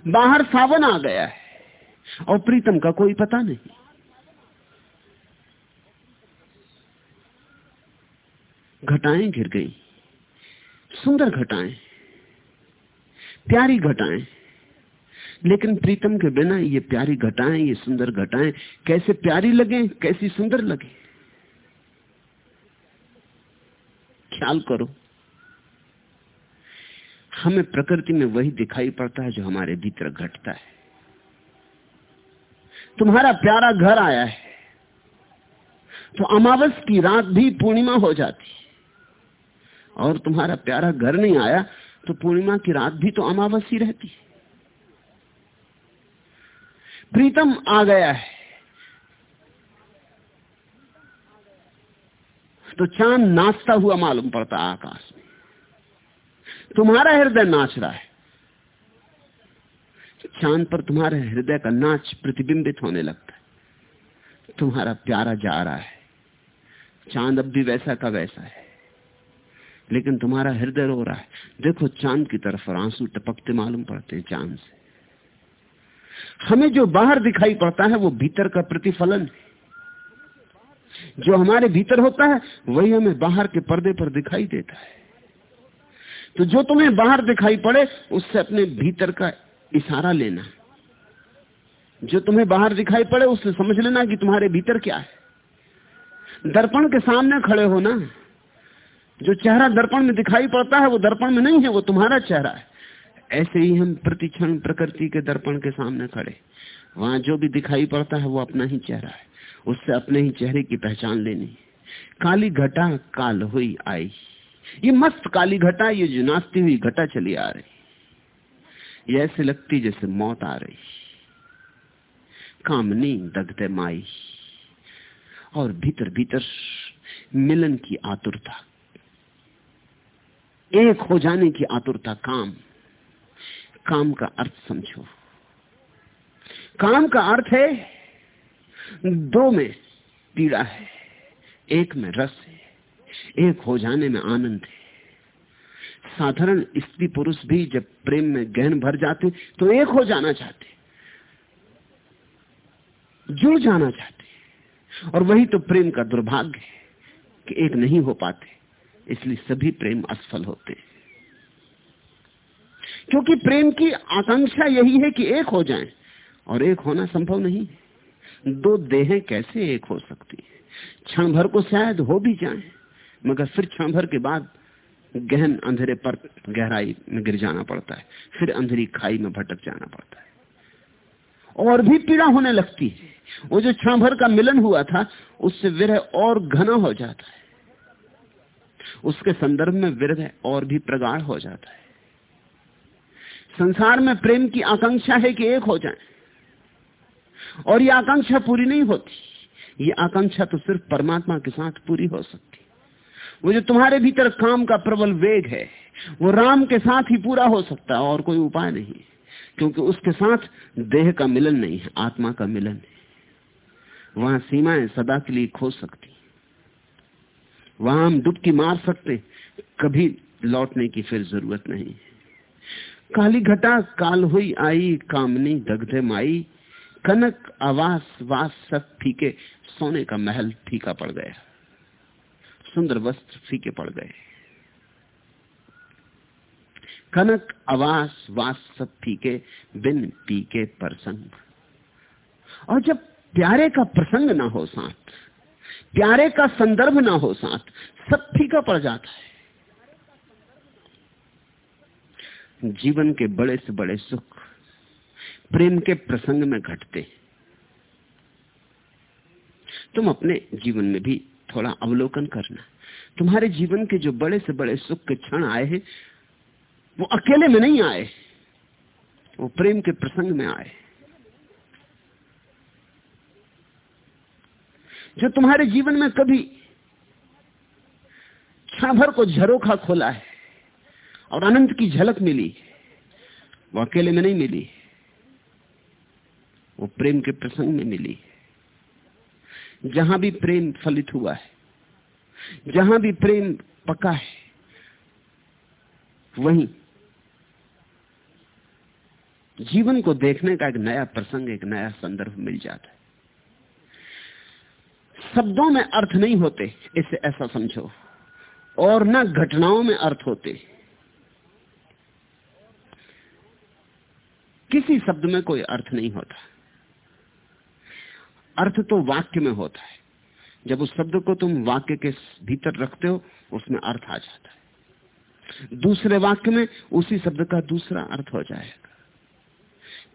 बाहर सावन आ गया है और प्रीतम का कोई पता नहीं। घटाएँ गिर गई, सुंदर घटाएँ, प्यारी घटाएँ, लेकिन प्रीतम के बिना ये प्यारी घटाएँ, ये सुंदर घटाएँ, कैसे प्यारी लगे, कैसी सुंदर लगे? ख्याल करो हमें प्रकृति में वही दिखाई पड़ता है जो हमारे भीतर घटता है। तुम्हारा प्यारा घर आया है तो अमावस की रात भी पूर्णिमा हो जाती और तुम्हारा प्यारा घर नहीं आया तो पूर्णिमा की रात भी तो अमावस ही रहती प्रीतम आ गया है तो चाँद नाचता हुआ मालूम पड़ता आकाश में। तुम्हारा हृदय नाच रहा है। चाँद पर तुम्हारे हृदय का नाच प्रतिबिंबित होने लगता है। तुम्हारा प्यारा जा रहा है। चाँद अब भी वैसा का वैसा है। लेकिन तुम्हारा हृदय रो रहा है। देखो, चाँद की तरफ़ आँसू टपकते मालूम पड़ते हैं चाँद से। हमें जो बाहर दिखाई पड़ता है, वो भीतर का प्रतिफलन है। जो हमारे भीतर होता है, वही हमें बाहर के पर्दे पर दिखाई देता है। तो जो तुम्हें बाहर दिखाई पड़े, उससे अपने भीतर का इशारा लेना। जो तुम्हें बाहर दिखाई पड़े, उससे समझ लेना कि तुम्हारे भीतर क्या है। दर्पण के सामने खड़े हो ना जो चेहरा दर्पण में दिखाई पड़ता है, वो दर्पण में नहीं है, वो तुम्हारा चेहरा है। ऐसे ही हम प्रतिक्षण प्रकृति के दर्पण के सामने खड़े। वहाँ जो भी दिखाई पड़ता है, वो अपना ही चेहरा है। उससे अपने ही चेहरे की पहचान लेनी। काली घटा काल हुई आई। ये मस्त काली घटा, ये जो नाचती हुई घटा चली आ रही। ये ऐसे लगती जैसे मौत आ रही। कामनी दगते माई। और भीतर भीतर मिलन की आतुरता। एक हो जाने की आतुरता काम। काम का अर्थ समझो। काम का अर्थ है, दो में पीड़ा है, एक में रस है। एक हो जाने में आनंद है। साधारण स्त्री पुरुष भी जब प्रेम में गहन भर जाते तो एक हो जाना चाहते जुड़ जाना चाहते और वही तो प्रेम का दुर्भाग्य है कि एक नहीं हो पाते, इसलिए सभी प्रेम असफल होते क्योंकि प्रेम की आकांक्षा यही है कि एक हो जाएँ, और एक होना संभव नहीं दो देहें कैसे एक हो सकती है? क्षण भर को शायद हो भी जाए। मगर फिर क्षण भर के बाद गहन अंधेरे पर गहराई में गिर जाना पड़ता है। फिर अंधेरी खाई में भटक जाना पड़ता है। और भी पीड़ा होने लगती है। वो जो क्षण भर का मिलन हुआ था, उससे विरह और घना हो जाता है। उसके संदर्भ में विरह और भी प्रगाढ़ हो जाता है। संसार में प्रेम की आकांक्षा है कि एक हो जाए। और यह आकांक्षा पूरी नहीं होती। ये आकांक्षा तो सिर्फ़ परमात्मा के साथ पूरी हो सकती वो जो तुम्हारे भीतर काम का प्रबल वेग है, वो राम के साथ ही पूरा हो सकता है, और कोई उपाय नहीं, क्योंकि उसके साथ देह का मिलन नहीं है, आत्मा का मिलन है। वहाँ सीमाएँ सदा के लिए खो सकती वहाँ हम डुबकी मार सकते कभी लौटने की फिर ज़रूरत नहीं काली घटा, काल हुई आई, कामनी दग्धे माई, कनक आवास, वास सब फीके, सोने का महल फीका पड़ गया। सुंदर वस्त्र फीके पड़ गए। कनक आवास वास सब फीके, बिन पीके प्रसंग और जब प्यारे का प्रसंग ना हो साथ, प्यारे का संदर्भ ना हो साथ, सब फीका पड़ जाता है। जीवन के बड़े से बड़े सुख, प्रेम के प्रसंग में घटते तुम अपने जीवन में भी थोड़ा अवलोकन करना। तुम्हारे जीवन के जो बड़े से बड़े सुख के क्षण आए हैं, वो अकेले में नहीं आए, वो प्रेम के प्रसंग में आए। जो तुम्हारे जीवन में कभी क्षण भर को झरोखा खोला है और अनंत की झलक मिली वो अकेले में नहीं मिली वो प्रेम के प्रसंग में मिली जहाँ भी प्रेम फलित हुआ है, जहाँ भी प्रेम पका है, वहीं जीवन को देखने का एक नया प्रसंग, एक नया संदर्भ मिल जाता है। शब्दों में अर्थ नहीं होते इसे ऐसा समझो। और ना घटनाओं में अर्थ होते। किसी शब्द में कोई अर्थ नहीं होता। अर्थ तो वाक्य में होता है। जब उस शब्द को तुम वाक्य के भीतर रखते हो, उसमें अर्थ आ जाता है। दूसरे वाक्य में उसी शब्द का दूसरा अर्थ हो जाएगा।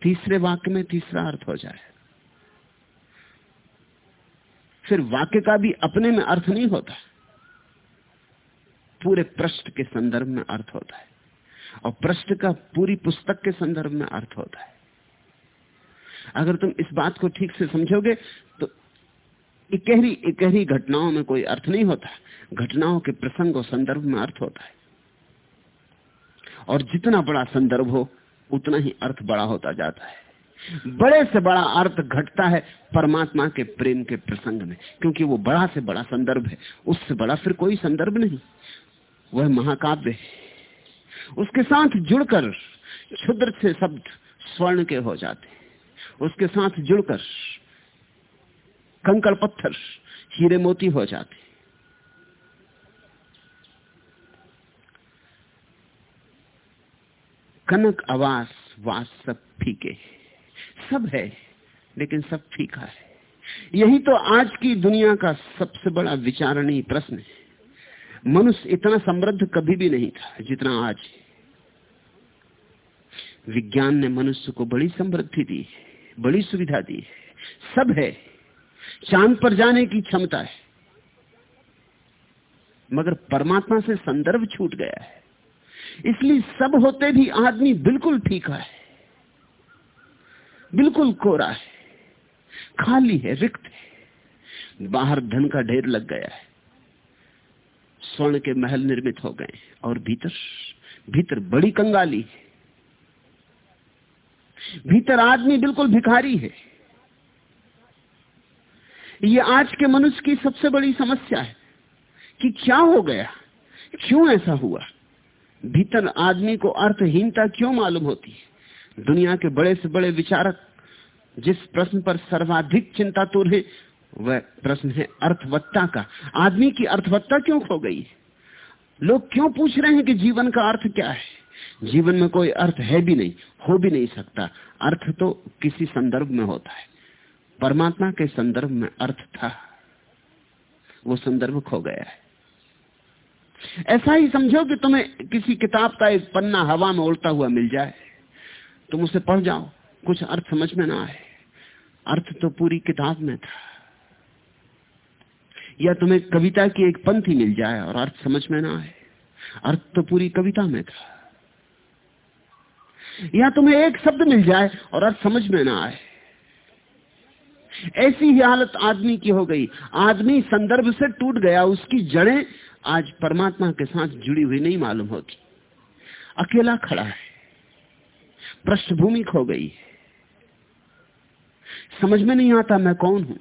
तीसरे वाक्य में तीसरा अर्थ हो जाएगा। फिर वाक्य का भी अपने में अर्थ नहीं होता। पूरे पृष्ठ के संदर्भ में अर्थ होता है। और पृष्ठ का पूरी पुस्तक के संदर्भ में अर्थ होता है। अगर तुम इस बात को ठीक से समझोगे तो इकहरी इकहरी घटनाओं में कोई अर्थ नहीं होता। घटनाओं के प्रसंग और संदर्भ में अर्थ होता है। और जितना बड़ा संदर्भ हो, उतना ही अर्थ बड़ा होता जाता है। बड़े से बड़ा अर्थ घटता है परमात्मा के प्रेम के प्रसंग में, क्योंकि वो बड़ा से बड़ा संदर्भ है। उससे बड़ा फिर कोई संदर्भ नहीं। वह महाकाव्य है। उसके साथ जुड़कर क्षुद्र से शब्द स्वर्ण के हो जाते उसके साथ जुड़कर कंकड़ पत्थर, हीरे मोती हो जाते। कनक, आवास, वास सब फीके सब है, लेकिन सब फीका है। यही तो आज की दुनिया का सबसे बड़ा विचारणीय प्रश्न है। मनुष्य इतना समृद्ध कभी भी नहीं था, जितना आज विज्ञान ने मनुष्य को बड़ी समृद्धि दी है। बड़ी सुविधा दी है। सब है। चाँद पर जाने की क्षमता है। मगर परमात्मा से संदर्भ छूट गया है। इसलिए सब होते भी आदमी बिल्कुल फीका है। बिल्कुल कोरा है। खाली है, रिक्त है। बाहर धन का ढेर लग गया है। स्वर्ण के महल निर्मित हो गए और भीतर भीतर बड़ी कंगाली है। भीतर आदमी बिल्कुल भिखारी है। ये आज के मनुष्य की सबसे बड़ी समस्या है कि क्या हो गया? क्यों ऐसा हुआ? भीतर आदमी को अर्थहीनता क्यों मालूम होती है? दुनिया के बड़े से बड़े विचारक जिस प्रश्न पर सर्वाधिक चिंता तुर है, वह प्रश्न है अर्थवत्ता का। आदमी की अर्थवत्ता क्यों खो गई लोग क्यों पूछ रहे हैं कि जीवन का अर्थ क्या है? जीवन में कोई अर्थ है भी नहीं, हो भी नहीं सकता। अर्थ तो किसी संदर्भ में होता है। परमात्मा के संदर्भ में अर्थ था। वो संदर्भ खो गया है। ऐसा ही समझो कि तुम्हें किसी किताब का एक पन्ना हवा में उड़ता हुआ मिल जाए। तुम उसे पढ़ जाओ। कुछ अर्थ समझ में ना आए। अर्थ तो पूरी किताब में था। या तुम्हें कविता की एक पंथी मिल जाए और अर्थ समझ में ना आए। अर्थ तो पूरी कविता में था। या तुम्हें एक शब्द मिल जाए और अर्थ समझ में ना आए। ऐसी ही हालत आदमी की हो गई। आदमी संदर्भ से टूट गया, उसकी जड़ें आज परमात्मा के साथ जुड़ी हुई नहीं मालूम होती। अकेला खड़ा है। पृष्ठभूमि खो गई समझ में नहीं आता मैं कौन हूँ।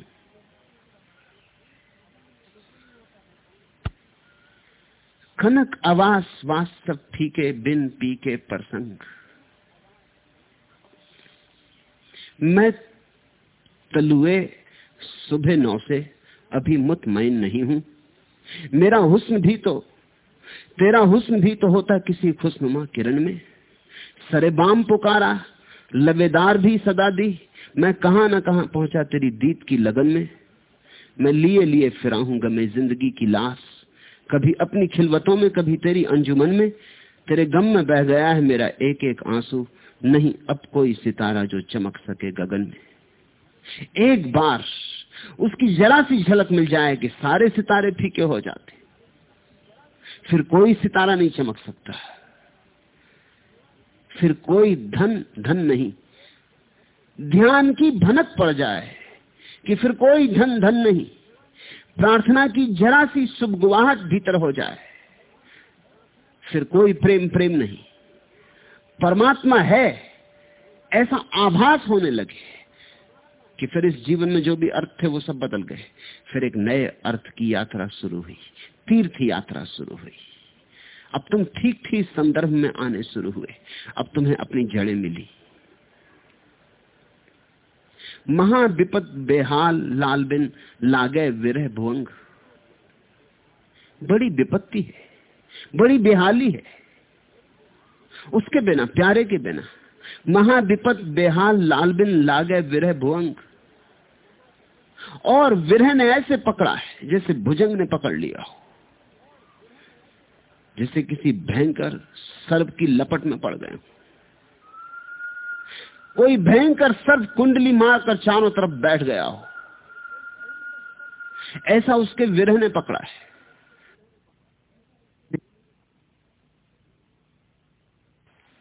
खनक आवास वास्तव फीके बिन पीके प्रसंग। मैं तलुए सुबह नौ से अभी मुतमैन नहीं हूँ। मेरा हुस्न भी तो तेरा हुस्न भी तो होता किसी खुशनुमा किरण में। सरे बाम पुकारा लबेदार भी सदा दी। मैं कहा ना कहा पहुँचा तेरी दीद की लगन में। मैं लिए लिए फिरा हूँ गमे ज़िंदगी की लाश। कभी अपनी खिलवतों में, कभी तेरी अंजुमन में। तेरे गम में बह गया है मेरा एक एक आँसू। नहीं, अब कोई सितारा जो चमक सके गगन में। एक बार उसकी जरा सी झलक मिल जाए कि सारे सितारे फीके हो जाते। फिर कोई सितारा नहीं चमक सकता। फिर कोई धन धन नहीं। ध्यान की भनक पड़ जाए कि फिर कोई धन धन नहीं। प्रार्थना की जरा सी सुबगुवाहट भीतर हो जाए। फिर कोई प्रेम प्रेम नहीं। परमात्मा है, ऐसा आभास होने लगे कि फिर इस जीवन में जो भी अर्थ थे वो सब बदल गए। फिर एक नए अर्थ की यात्रा शुरू हुई, तीर्थ यात्रा शुरू हुई। अब तुम ठीक ठीक संदर्भ में आने शुरू हुए। अब तुम्हें अपनी जड़ें मिली। महाविपत बेहाल लाल बिन लागे विरह भुवंग। बड़ी विपत्ति है, बड़ी बेहाली है। उसके बिना, प्यारे के बिना। महाविपत बेहाल लाल बिन लागे विरह भुवंग। और विरह ने ऐसे पकड़ा है, जैसे भुजंग ने पकड़ लिया हो। जैसे किसी भयंकर सर्प की लपट में पड़ गए कोई भयंकर सर्प कुंडली मारकर चारों तरफ़ बैठ गया हो। ऐसा उसके विरह ने पकड़ा है।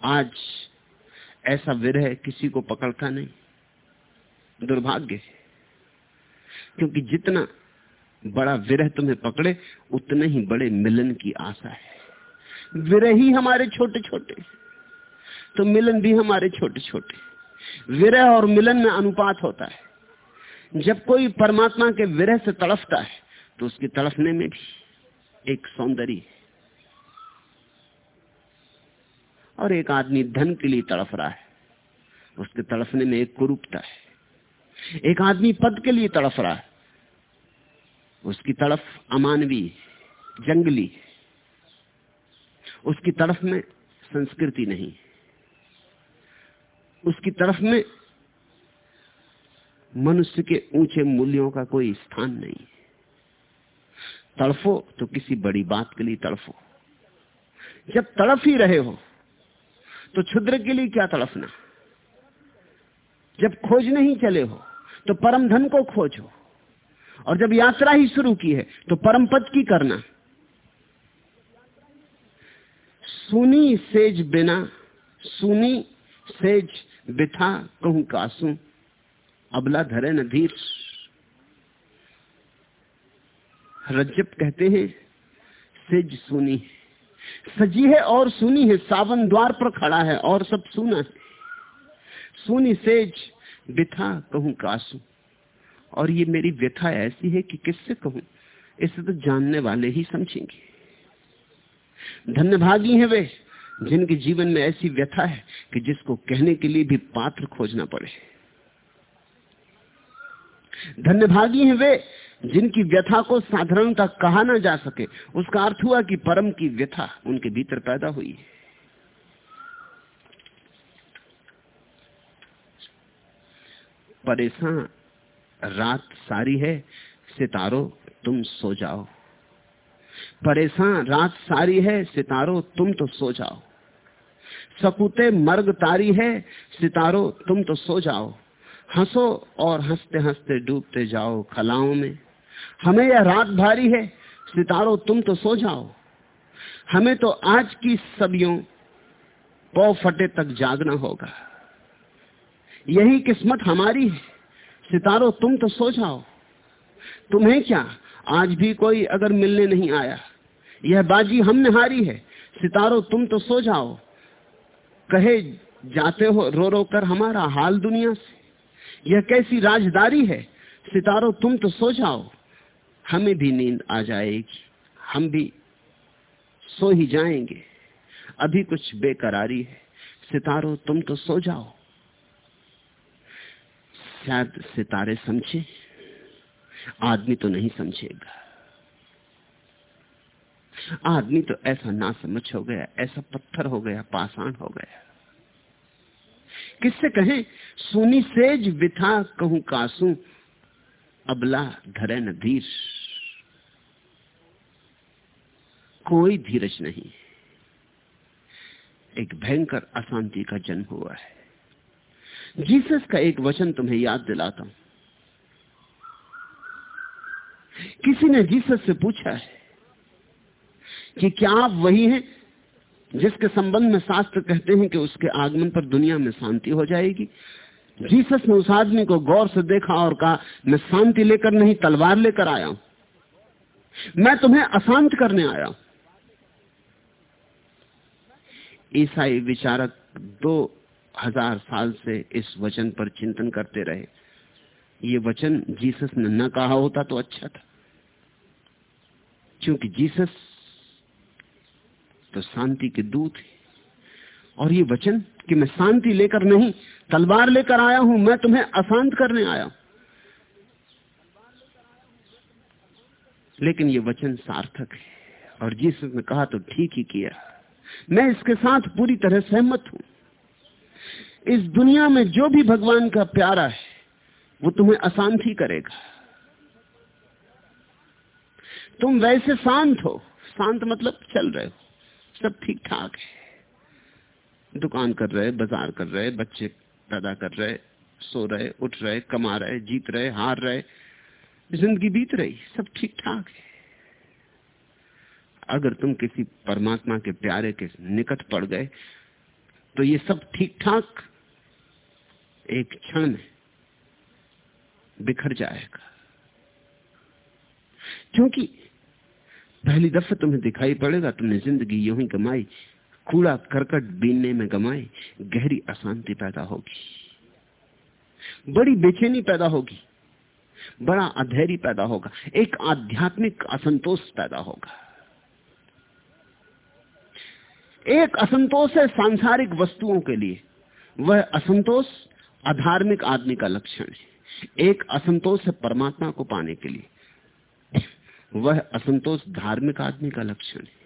आज ऐसा विरह किसी को पकड़ता नहीं। दुर्भाग्य है। क्योंकि जितना बड़ा विरह तुम्हें पकड़े, उतने ही बड़े मिलन की आशा है। विरह ही हमारे छोटे छोटे तो मिलन भी हमारे छोटे छोटे विरह और मिलन में अनुपात होता है। जब कोई परमात्मा के विरह से तड़फता है तो उसकी तड़फने में भी एक सौंदर्य है। और एक आदमी धन के लिए तड़फ रहा है। उसके तड़फने में एक कुरूपता है। एक आदमी पद के लिए तड़फ रहा है। उसकी तड़फ अमानवी जंगली उसकी तरफ़ में संस्कृति नहीं उसकी तरफ़ में मनुष्य के ऊँचे मूल्यों का कोई स्थान नहीं तड़फो तो किसी बड़ी बात के लिए तड़फो। जब तड़फ ही रहे हो तो क्षुद्र के लिए क्या तड़फना? जब खोज नहीं चले हो तो परम धन को खोजो और जब यात्रा ही शुरू की है तो परम पद की करना। सुनी सेज बिना, सुनी सेज बिथा कहूँ कासू, अबला धरे न धीर। रज्जब कहते हैं, सेज सुनी। सजी है और सुनी है, सावन द्वार पर खड़ा है और सब सुना है। सुनी सेज, बिथा कहूँ कासू। और ये मेरी व्यथा ऐसी है कि किससे कहूँ? इसे तो जानने वाले ही समझेंगे। धन्यभागी है वे, जिनके जीवन में ऐसी व्यथा है कि जिसको कहने के लिए भी पात्र खोजना पड़े। धन्यभागी हैं वे जिनकी व्यथा को साधारणता कहा ना जा सके, उसका अर्थ हुआ कि परम की व्यथा उनके भीतर पैदा हुई। परेशान, रात सारी है, सितारो, तुम सो जाओ। परेशान, रात सारी है, सितारो, तुम तो सो जाओ। सकुते मर्ग तारी है, सितारो, तुम तो सो जाओ। हंसो और हँसते हँसते डूबते जाओ खलाओं में। हमें यह रात भारी है। सितारो, तुम तो सो जाओ। हमें तो आज की सबियों पौ फटे तक जागना होगा। यही किस्मत हमारी है। सितारो, तुम तो सो जाओ। तुम्हें क्या? आज भी कोई अगर मिलने नहीं आया। यह बाजी हमने हारी है। सितारो, तुम तो सो जाओ। कहे जाते हो रो रो कर हमारा हाल दुनिया से। यह कैसी राजदारी है? सितारो, तुम तो सो जाओ। हमें भी नींद आ जाएगी। हम भी सो ही जाएँगे। अभी कुछ बेकरारी है। सितारो, तुम तो सो जाओ। शायद सितारे समझे। आदमी तो नहीं समझेगा। आदमी तो ऐसा ना समझ हो गया, ऐसा पत्थर हो गया, पाषाण हो गया। किससे कहें? सुनी सेज विथा कहूँ कासू। अबला धरे न धीर। कोई धीरज नहीं। एक भयंकर अशांति का जन्म हुआ है। जीसस का एक वचन तुम्हें याद दिलाता हूँ। किसी ने जीसस से पूछा है कि क्या आप वही हैं जिसके संबंध में शास्त्र कहते हैं कि उसके आगमन पर दुनिया में शांति हो जाएगी? जीसस ने उस आदमी को गौर से देखा और कहा, मैं शांति लेकर नहीं, तलवार लेकर आया हूँ। मैं तुम्हें अशांत करने आया ईसाई विचारक दो हज़ार साल से इस वचन पर चिंतन करते रहे। ये वचन जीसस ने न कहा होता तो अच्छा था। क्योंकि जीसस तो शांति के दूत है। और ये वचन कि मैं शांति लेकर नहीं, तलवार लेकर आया हूँ, मैं तुम्हें अशांत करने आया हूँ। लेकिन ये वचन सार्थक है, और जीसस ने कहा तो ठीक ही किया। मैं इसके साथ पूरी तरह सहमत हूँ। इस दुनिया में जो भी भगवान का प्यारा है, वो तुम्हें अशांत ही करेगा। तुम वैसे शांत हो, शांत मतलब चल रहे हो, सब ठीक ठाक है। दुकान कर रहे, बाज़ार कर रहे, बच्चे पैदा कर रहे, सो रहे, उठ रहे, कमा रहे, जीत रहे, हार रहे, ज़िंदगी बीत रही, सब ठीक ठाक है। अगर तुम किसी परमात्मा के प्यारे के निकट पड़ गए तो ये सब ठीक ठाक एक क्षण में बिखर जाएगा। क्योंकि पहली दफे तुम्हें दिखाई पड़ेगा, तुमने ज़िंदगी यूँ ही गमाई कूड़ा करकट बीनने में गमाई गहरी अशांति पैदा होगी। बड़ी बेचैनी पैदा होगी, बड़ा अधैर्य पैदा होगा, एक आध्यात्मिक असंतोष पैदा होगा। एक असंतोष है सांसारिक वस्तुओं के लिए। वह असंतोष अधार्मिक आदमी का लक्षण है। एक असंतोष है परमात्मा को पाने के लिए। वह असंतोष धार्मिक आदमी का लक्षण है।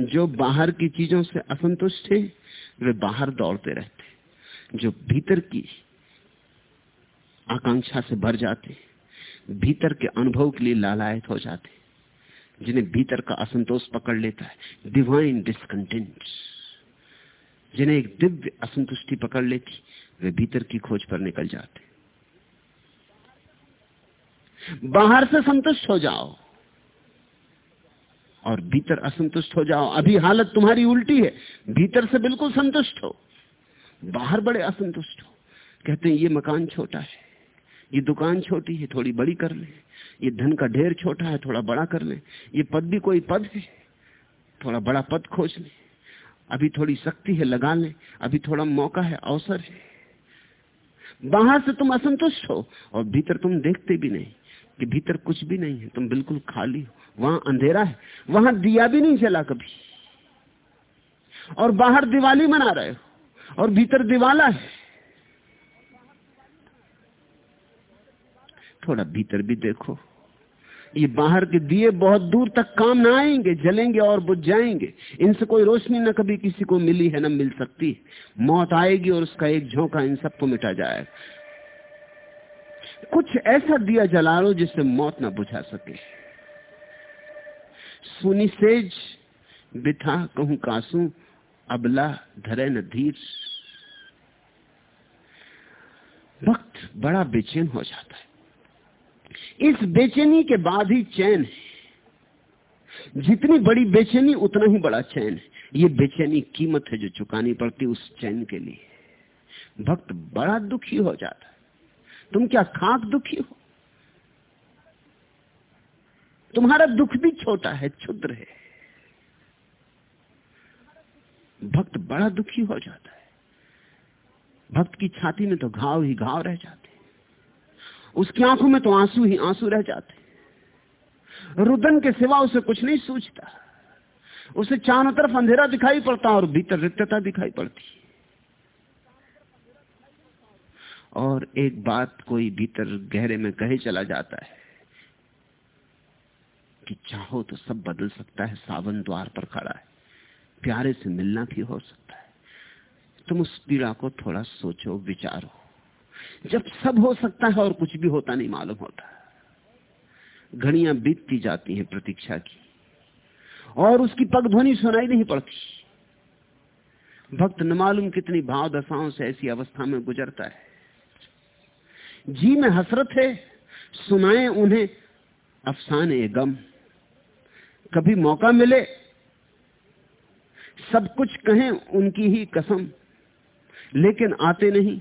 जो बाहर की चीज़ों से असंतुष्ट है, वे बाहर दौड़ते रहते जो भीतर की आकांक्षा से भर जाते भीतर के अनुभव के लिए लालायत हो जाते जिन्हें भीतर का असंतोष पकड़ लेता है। डिवाइन डिस्कंटेंट जिन्हें एक दिव्य असंतुष्टि पकड़ लेती, वे भीतर की खोज पर निकल जाते बाहर से संतुष्ट हो जाओ। और भीतर असंतुष्ट हो जाओ। अभी हालत तुम्हारी उल्टी है, भीतर से बिल्कुल संतुष्ट हो। बाहर बड़े असंतुष्ट हो। कहते हैं, ये मकान छोटा है, ये दुकान छोटी है, थोड़ी बड़ी कर ले। ये धन का ढेर छोटा है, थोड़ा बड़ा कर ले। ये पद भी कोई पद है, थोड़ा बड़ा पद खोज ले। अभी थोड़ी शक्ति है, लगा ले। अभी थोड़ा मौका है, अवसर है। बाहर से तुम असंतुष्ट हो और भीतर तुम देखते भी नहीं। कि भीतर कुछ भी नहीं है, तुम बिल्कुल खाली हो। वहाँ अंधेरा है, वहाँ दिया भी नहीं चला कभी। और बाहर दिवाली मना रहे हो, और भीतर दिवाला है। थोड़ा भीतर भी देखो, ये बाहर के दिए बहुत दूर तक काम ना आएँगे, जलेंगे और बुझ जाएँगे। इनसे कोई रोशनी ना कभी किसी को मिली है, न मिल सकती। मौत आएगी और उसका एक झोंका इन सबको मिटा जाएगा। कुछ ऐसा दिया जला लो जिससे मौत ना बुझा सके। सुनी सेज बिथा कहूँ कासू, अबला धरे न धीर। वक्त बड़ा बेचैन हो जाता है। इस बेचैनी के बाद ही चैन है। जितनी बड़ी बेचैनी, उतना ही बड़ा चैन है। ये बेचैनी कीमत है जो चुकानी पड़ती उस चैन के लिए। भक्त बड़ा दुखी हो जाता है। तुम क्या खाक दुखी हो? तुम्हारा दुख भी छोटा है, क्षुद्र है। भक्त बड़ा दुखी हो जाता है। भक्त की छाती में तो घाव ही घाव रह जाते उसकी आँखों में तो आँसू ही आँसू रह जाते रुदन के सिवा उसे कुछ नहीं सूझता। उसे चारों तरफ़ अंधेरा दिखाई पड़ता और भीतर रिक्तता दिखाई पड़ती और एक बात कोई भीतर गहरे में कहे चला जाता है कि चाहो तो सब बदल सकता है, सावन द्वार पर खड़ा है। प्यारे से मिलना भी हो सकता है। तुम उस पीड़ा को थोड़ा सोचो, विचारो। जब सब हो सकता है और कुछ भी होता नहीं, मालूम होता। घड़ियाँ बीतती जाती हैं प्रतीक्षा की, और उसकी पगध्वनि सुनाई नहीं पड़ती। भक्त न मालूम कितनी भाव दशाओं से ऐसी अवस्था में गुजरता है। जी में हसरत है, सुनाए उन्हें, अफसाने गम। कभी मौका मिले, सब कुछ कहें उनकी ही कसम, लेकिन आते नहीं,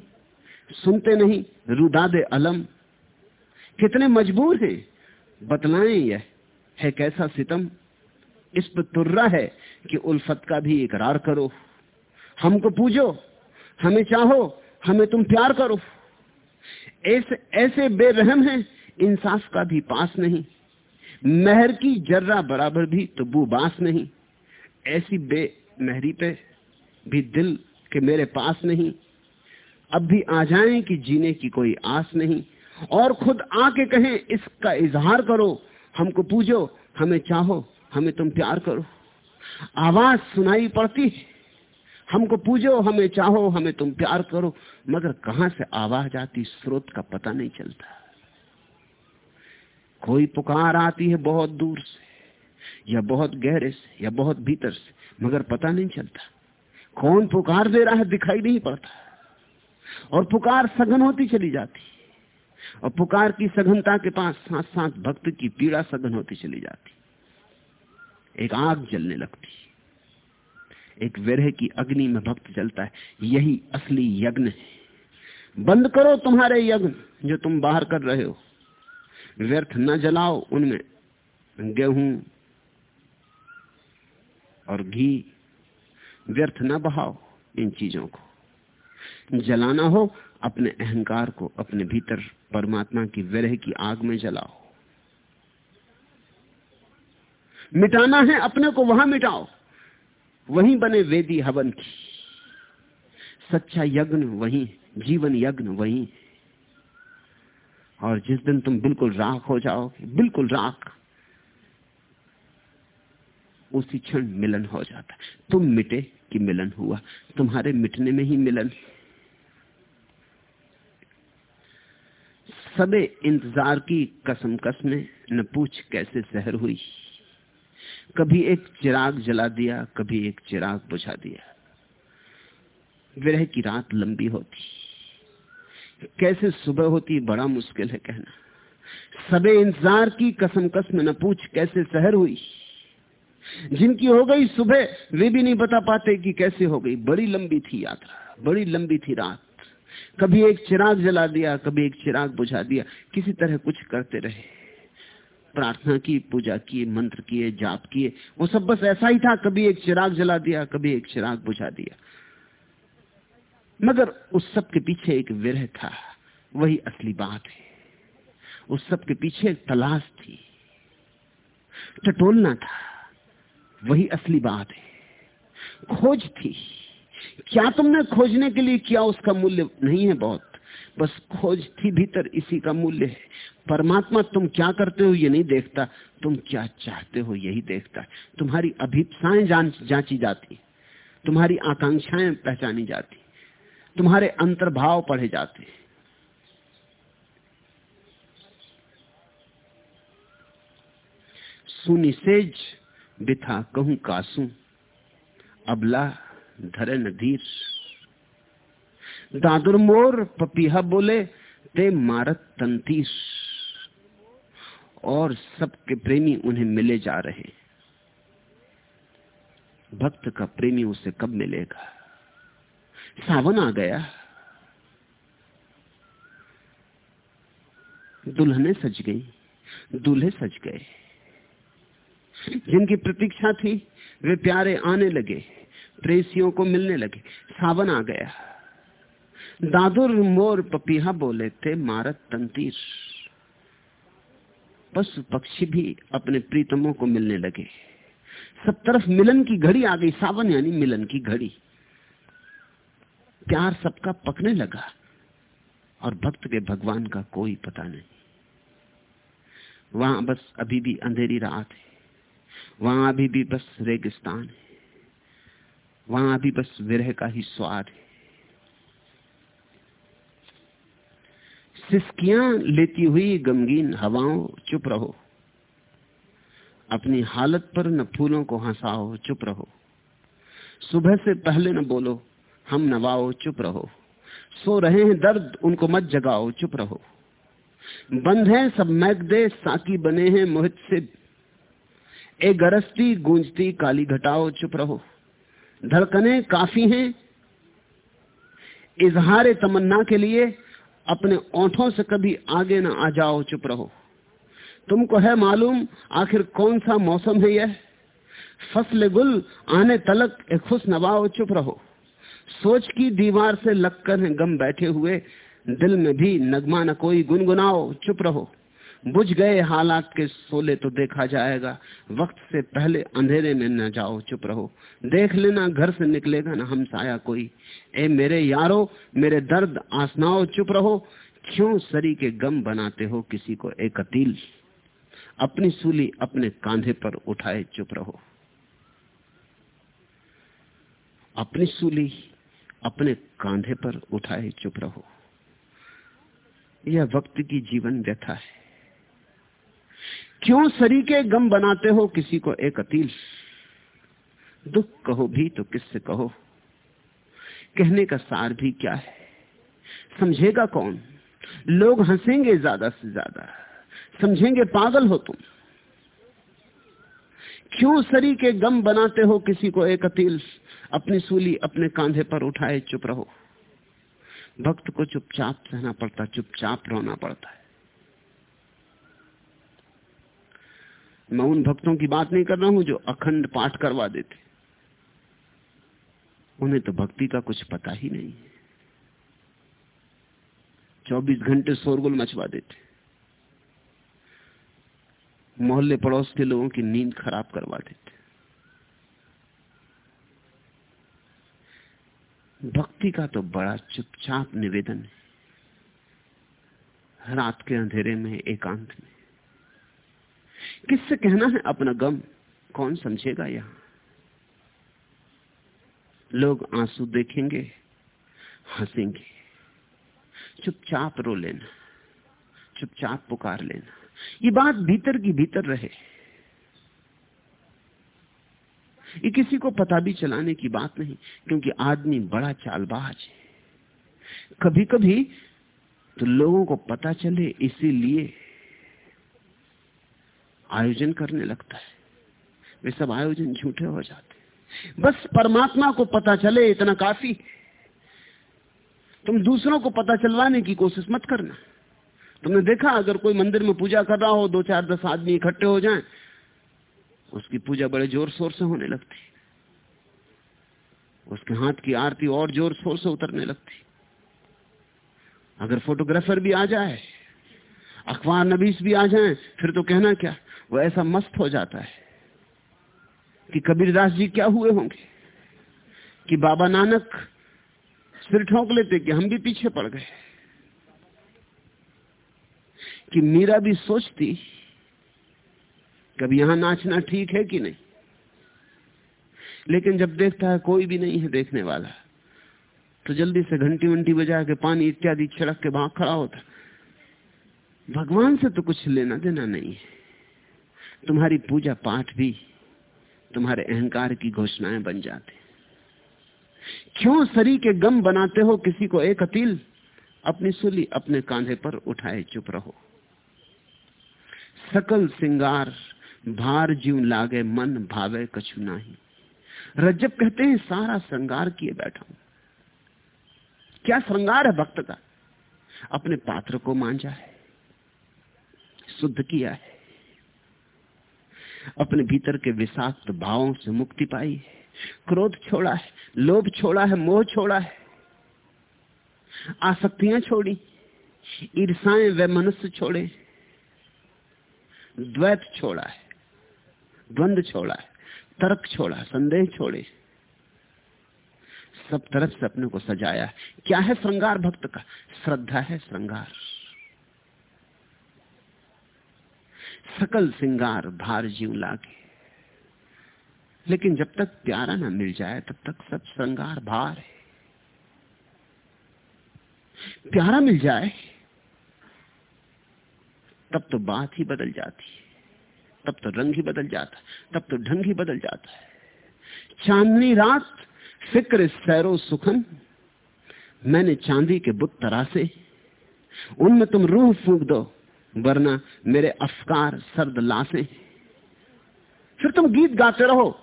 सुनते नहीं, रुदादे अलम। कितने मजबूर हैं, बतलाएँ यह, है कैसा सितम। इस पर तुर्रा है कि उल्फत का भी इकरार करो। हमको पूजो, हमें चाहो, हमें तुम प्यार करो। ऐसे ऐसे बेरहम हैं इंसाफ का भी पास नहीं। महर की जर्रा बराबर भी तो बू बास नहीं। ऐसी बेमहरी पे भी दिल के मेरे पास नहीं। अब भी आ जाएँ कि जीने की कोई आस नहीं। और खुद आके कहें, इसका इजहार करो। हमको पूजो, हमें चाहो, हमें तुम प्यार करो। आवाज़ सुनाई पड़ती है। हमको पूजो, हमें चाहो, हमें तुम प्यार करो। मगर कहाँ से आवाज़ आती, स्रोत का पता नहीं चलता। कोई पुकार आती है बहुत दूर से, या बहुत गहरे से, या बहुत भीतर से, मगर पता नहीं चलता। कौन पुकार दे रहा है दिखाई नहीं पड़ता। और पुकार सघन होती चली जाती और पुकार की सघनता के पास साथ साथ भक्त की पीड़ा सघन होती चली जाती एक आग जलने लगती एक विरह की अग्नि में भक्त जलता है। यही असली यज्ञ है। बंद करो तुम्हारे यज्ञ जो तुम बाहर कर रहे हो। व्यर्थ न जलाओ उनमें। गेहूँ और घी। व्यर्थ न बहाओ इन चीज़ों को। जलाना हो अपने अहंकार को, अपने भीतर परमात्मा की विरह की आग में जलाओ। मिटाना है अपने को, वहाँ मिटाओ। वहीं बने वेदी हवन की। सच्चा यज्ञ वही, जीवन यज्ञ वही। और जिस दिन तुम बिल्कुल राख हो जाओगे, बिल्कुल राख, उसी क्षण मिलन हो जाता तुम मिटे कि मिलन हुआ, तुम्हारे मिटने में ही मिलन। सबे इंतज़ार की कसम कसमें, न पूछ कैसे सहर हुई। कभी एक चिराग जला दिया, कभी एक चिराग बुझा दिया। विरह की रात लंबी होती। कैसे सुबह होती बड़ा मुश्किल है कहना। सबे इंतज़ार की कसम कसम न पूछ कैसे सहर हुई। जिनकी हो गई सुबह, वे भी नहीं बता पाते कि कैसे हो गई। बड़ी लंबी थी यात्रा, बड़ी लंबी थी रात। कभी एक चिराग जला दिया, कभी एक चिराग बुझा दिया। किसी तरह कुछ करते रहे। प्रार्थना की, पूजा किए मंत्र किए, जाप किए, वो सब बस ऐसा ही था, कभी एक चिराग जला दिया, कभी एक चिराग बुझा दिया। मगर उस सब के पीछे एक विरह था, वही असली बात है। उस सब के पीछे एक तलाश थी। टटोलना था, वही असली बात है। खोज थी। क्या तुमने खोजने के लिए किया, उसका मूल्य नहीं है बहुत। बस खोज थी भीतर, इसी का मूल्य है। परमात्मा, तुम क्या करते हो ये नहीं देखता। तुम क्या चाहते हो यही देखता है। तुम्हारी अभिप्साएँ जांची जाती। तुम्हारी आकांक्षाएँ पहचानी जाती। तुम्हारे अंतर्भाव पढ़े जाते। सुनी सेज, बिथा कहूँ कासू। अबला धरे नदीर। दादुर मोर, पपीहा बोले, ते मारत तंतीर। और सबके प्रेमी उन्हें मिले जा रहे भक्त का प्रेमी उसे कब मिलेगा? सावन आ गया। दुल्हने सज गई, दूल्हे सज गए। जिनकी प्रतीक्षा थी, वे प्यारे आने लगे, प्रेसियों को मिलने लगे। सावन आ गया। दादुर मोर पपीहा बोले थे मारत तंतीर। पशु पक्षी भी अपने प्रीतमों को मिलने लगे। सब तरफ़ मिलन की घड़ी आ गई, सावन यानी मिलन की घड़ी। प्यार सबका पकने लगा, और भक्त के भगवान का कोई पता नहीं। वहाँ बस अभी भी अंधेरी रात है। वहाँ अभी भी बस रेगिस्तान है। वहाँ अभी बस विरह का ही स्वाद है। सिस्कियाँ लेती हुई गमगीन हवाओं, चुप रहो। अपनी हालत पर न फूलों को हंसाओ, चुप रहो। सुबह से पहले न बोलो, हम नवाओ, चुप रहो। सो रहे हैं दर्द, उनको मत जगाओ, चुप रहो। बंद है सब मैगदे, साकी बने हैं मोहित से ए गरजती, गूंजती, काली घटाओ, चुप रहो। धड़कने काफ़ी हैं। इजहार तमन्ना के लिए अपने ओठों से कभी आगे ना आ जाओ, चुप रहो। तुमको है मालूम आखिर कौन सा मौसम है यह? फ़सल गुल, आने तलक, एक खुश नवाओ चुप रहो। सोच की दीवार से लगकर गम बैठे हुए, दिल में भी नगमा न कोई गुनगुनाओ, चुप रहो। बुझ गए हालात के सोले तो देखा जाएगा। वक्त से पहले अंधेरे में न जाओ, चुप रहो। देख लेना, घर से निकलेगा ना हम साया कोई। ए मेरे यारो, मेरे दर्द, आसनाओ, चुप रहो। क्यों सरी के गम बनाते हो किसी को? एक अतील। अपनी सूली अपने कांधे पर उठाए, चुप रहो। अपनी सूली अपने कांधे पर उठाए, चुप रहो। यह वक्त की जीवन व्यथा है। क्यों सरीके गम बनाते हो? किसी को एक अतील। दुख कहो भी तो किससे कहो? कहने का सार भी क्या है? समझेगा कौन? लोग हंसेंगे ज़्यादा से ज़्यादा। समझेंगे पागल हो तुम। क्यों सरी के गम बनाते हो? किसी को एक अतील। अपनी सूली अपने कांधे पर उठाए चुप रहो। भक्त को चुपचाप सहना पड़ता, चुपचाप रोना पड़ता है। मैं उन भक्तों की बात नहीं कर रहा हूँ जो अखंड पाठ करवा देते। उन्हें तो भक्ति का कुछ पता ही नहीं है। चौबीस घंटे शोरगुल मचवा देते। मोहल्ले पड़ोस के लोगों की नींद खराब करवा देते। भक्ति का तो बड़ा चुपचाप निवेदन है। रात के अंधेरे में एकांत में। किससे कहना है अपना गम? कौन समझेगा यहाँ? लोग आँसू देखेंगे, हंसेंगे। चुपचाप रो लेना, चुपचाप पुकार लेना। ये बात भीतर की भीतर रहे। ये किसी को पता भी चलाने की बात नहीं, क्योंकि आदमी बड़ा चालबाज है। कभी कभी तो लोगों को पता चले, इसीलिए आयोजन करने लगता है। वे सब आयोजन झूठे हो जाते बस परमात्मा को पता चले इतना काफ़ी। तुम दूसरों को पता चलवाने की कोशिश मत करना। तुमने देखा, अगर कोई मंदिर में पूजा कर रहा हो दो चार दस आदमी इकट्ठे हो जाएँ, उसकी पूजा बड़े ज़ोर शोर से होने लगती उसके हाथ की आरती और ज़ोर शोर से उतरने लगती अगर फोटोग्राफर भी आ जाए, अखबार नबीस भी आ जाए, फिर तो कहना क्या? वो ऐसा मस्त हो जाता है कि कबीरदास जी क्या हुए होंगे? कि बाबा नानक सिर ठोंक लेते कि हम भी पीछे पड़ गए। कि मीरा भी सोचती, कभी यहाँ नाचना ठीक है कि नहीं? लेकिन जब देखता है कोई भी नहीं है देखने वाला तो जल्दी से घंटी वंटी बजा के पानी इत्यादि छिड़क के वहाँ खड़ा होता। भगवान से तो कुछ लेना देना नहीं है। तुम्हारी पूजा पाठ भी तुम्हारे अहंकार की घोषणाएँ बन जाते क्यों शरीर के गम बनाते हो किसी को एक अतील? अपनी सुली अपने कांधे पर उठाए चुप रहो। सकल सिंगार भार जीव लागे मन भावे कछु नाही। रज्जब कहते हैं, सारा श्रृंगार किए बैठा हूँ। क्या श्रृंगार है भक्त का? अपने पात्र को मांझा है, शुद्ध किया है। अपने भीतर के विषाक्त भावों से मुक्ति पाई है। क्रोध छोड़ा है, लोभ छोड़ा है, मोह छोड़ा है। आसक्तियाँ छोड़ी ईर्षाएँ व मनुष्य छोड़े। द्वैत छोड़ा है, द्वंद छोड़ा है, तर्क छोड़ा संदेह छोड़े। सब तरफ़ से अपने को सजाया क्या है श्रृंगार भक्त का? श्रद्धा है श्रृंगार। सकल सिंगार भार जीव लागे। लेकिन जब तक प्यारा ना मिल जाए, तब तक सब श्रृंगार भार है। प्यारा मिल जाए, तब तो बात ही बदल जाती है। तब तो रंग ही बदल जाता है। तब तो ढंग ही बदल जाता है। चांदनी रात, फ़िक्र सैरो सुखन। मैंने चांदी के बुत तरासे। उनमें तुम रूह फूक दो। वरना मेरे अफकार सर्द लासे फिर तुम गीत गाते रहो,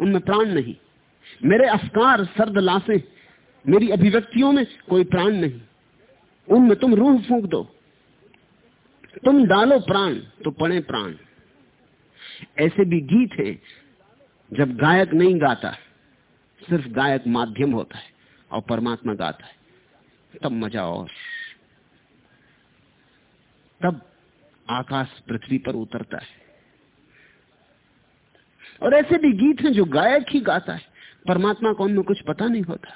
उनमें प्राण नहीं। मेरे अफकार सर्द लासे मेरी अभिव्यक्तियों में कोई प्राण नहीं। उनमें तुम रूह फूक दो। तुम डालो प्राण तो पड़े प्राण। ऐसे भी गीत है, जब गायक नहीं गाता, सिर्फ़ गायक माध्यम होता है और परमात्मा गाता है, तब मज़ा और। तब आकाश पृथ्वी पर उतरता है। और ऐसे भी गीत हैं जो गायक ही गाता है। परमात्मा को उनमें कुछ पता नहीं होता।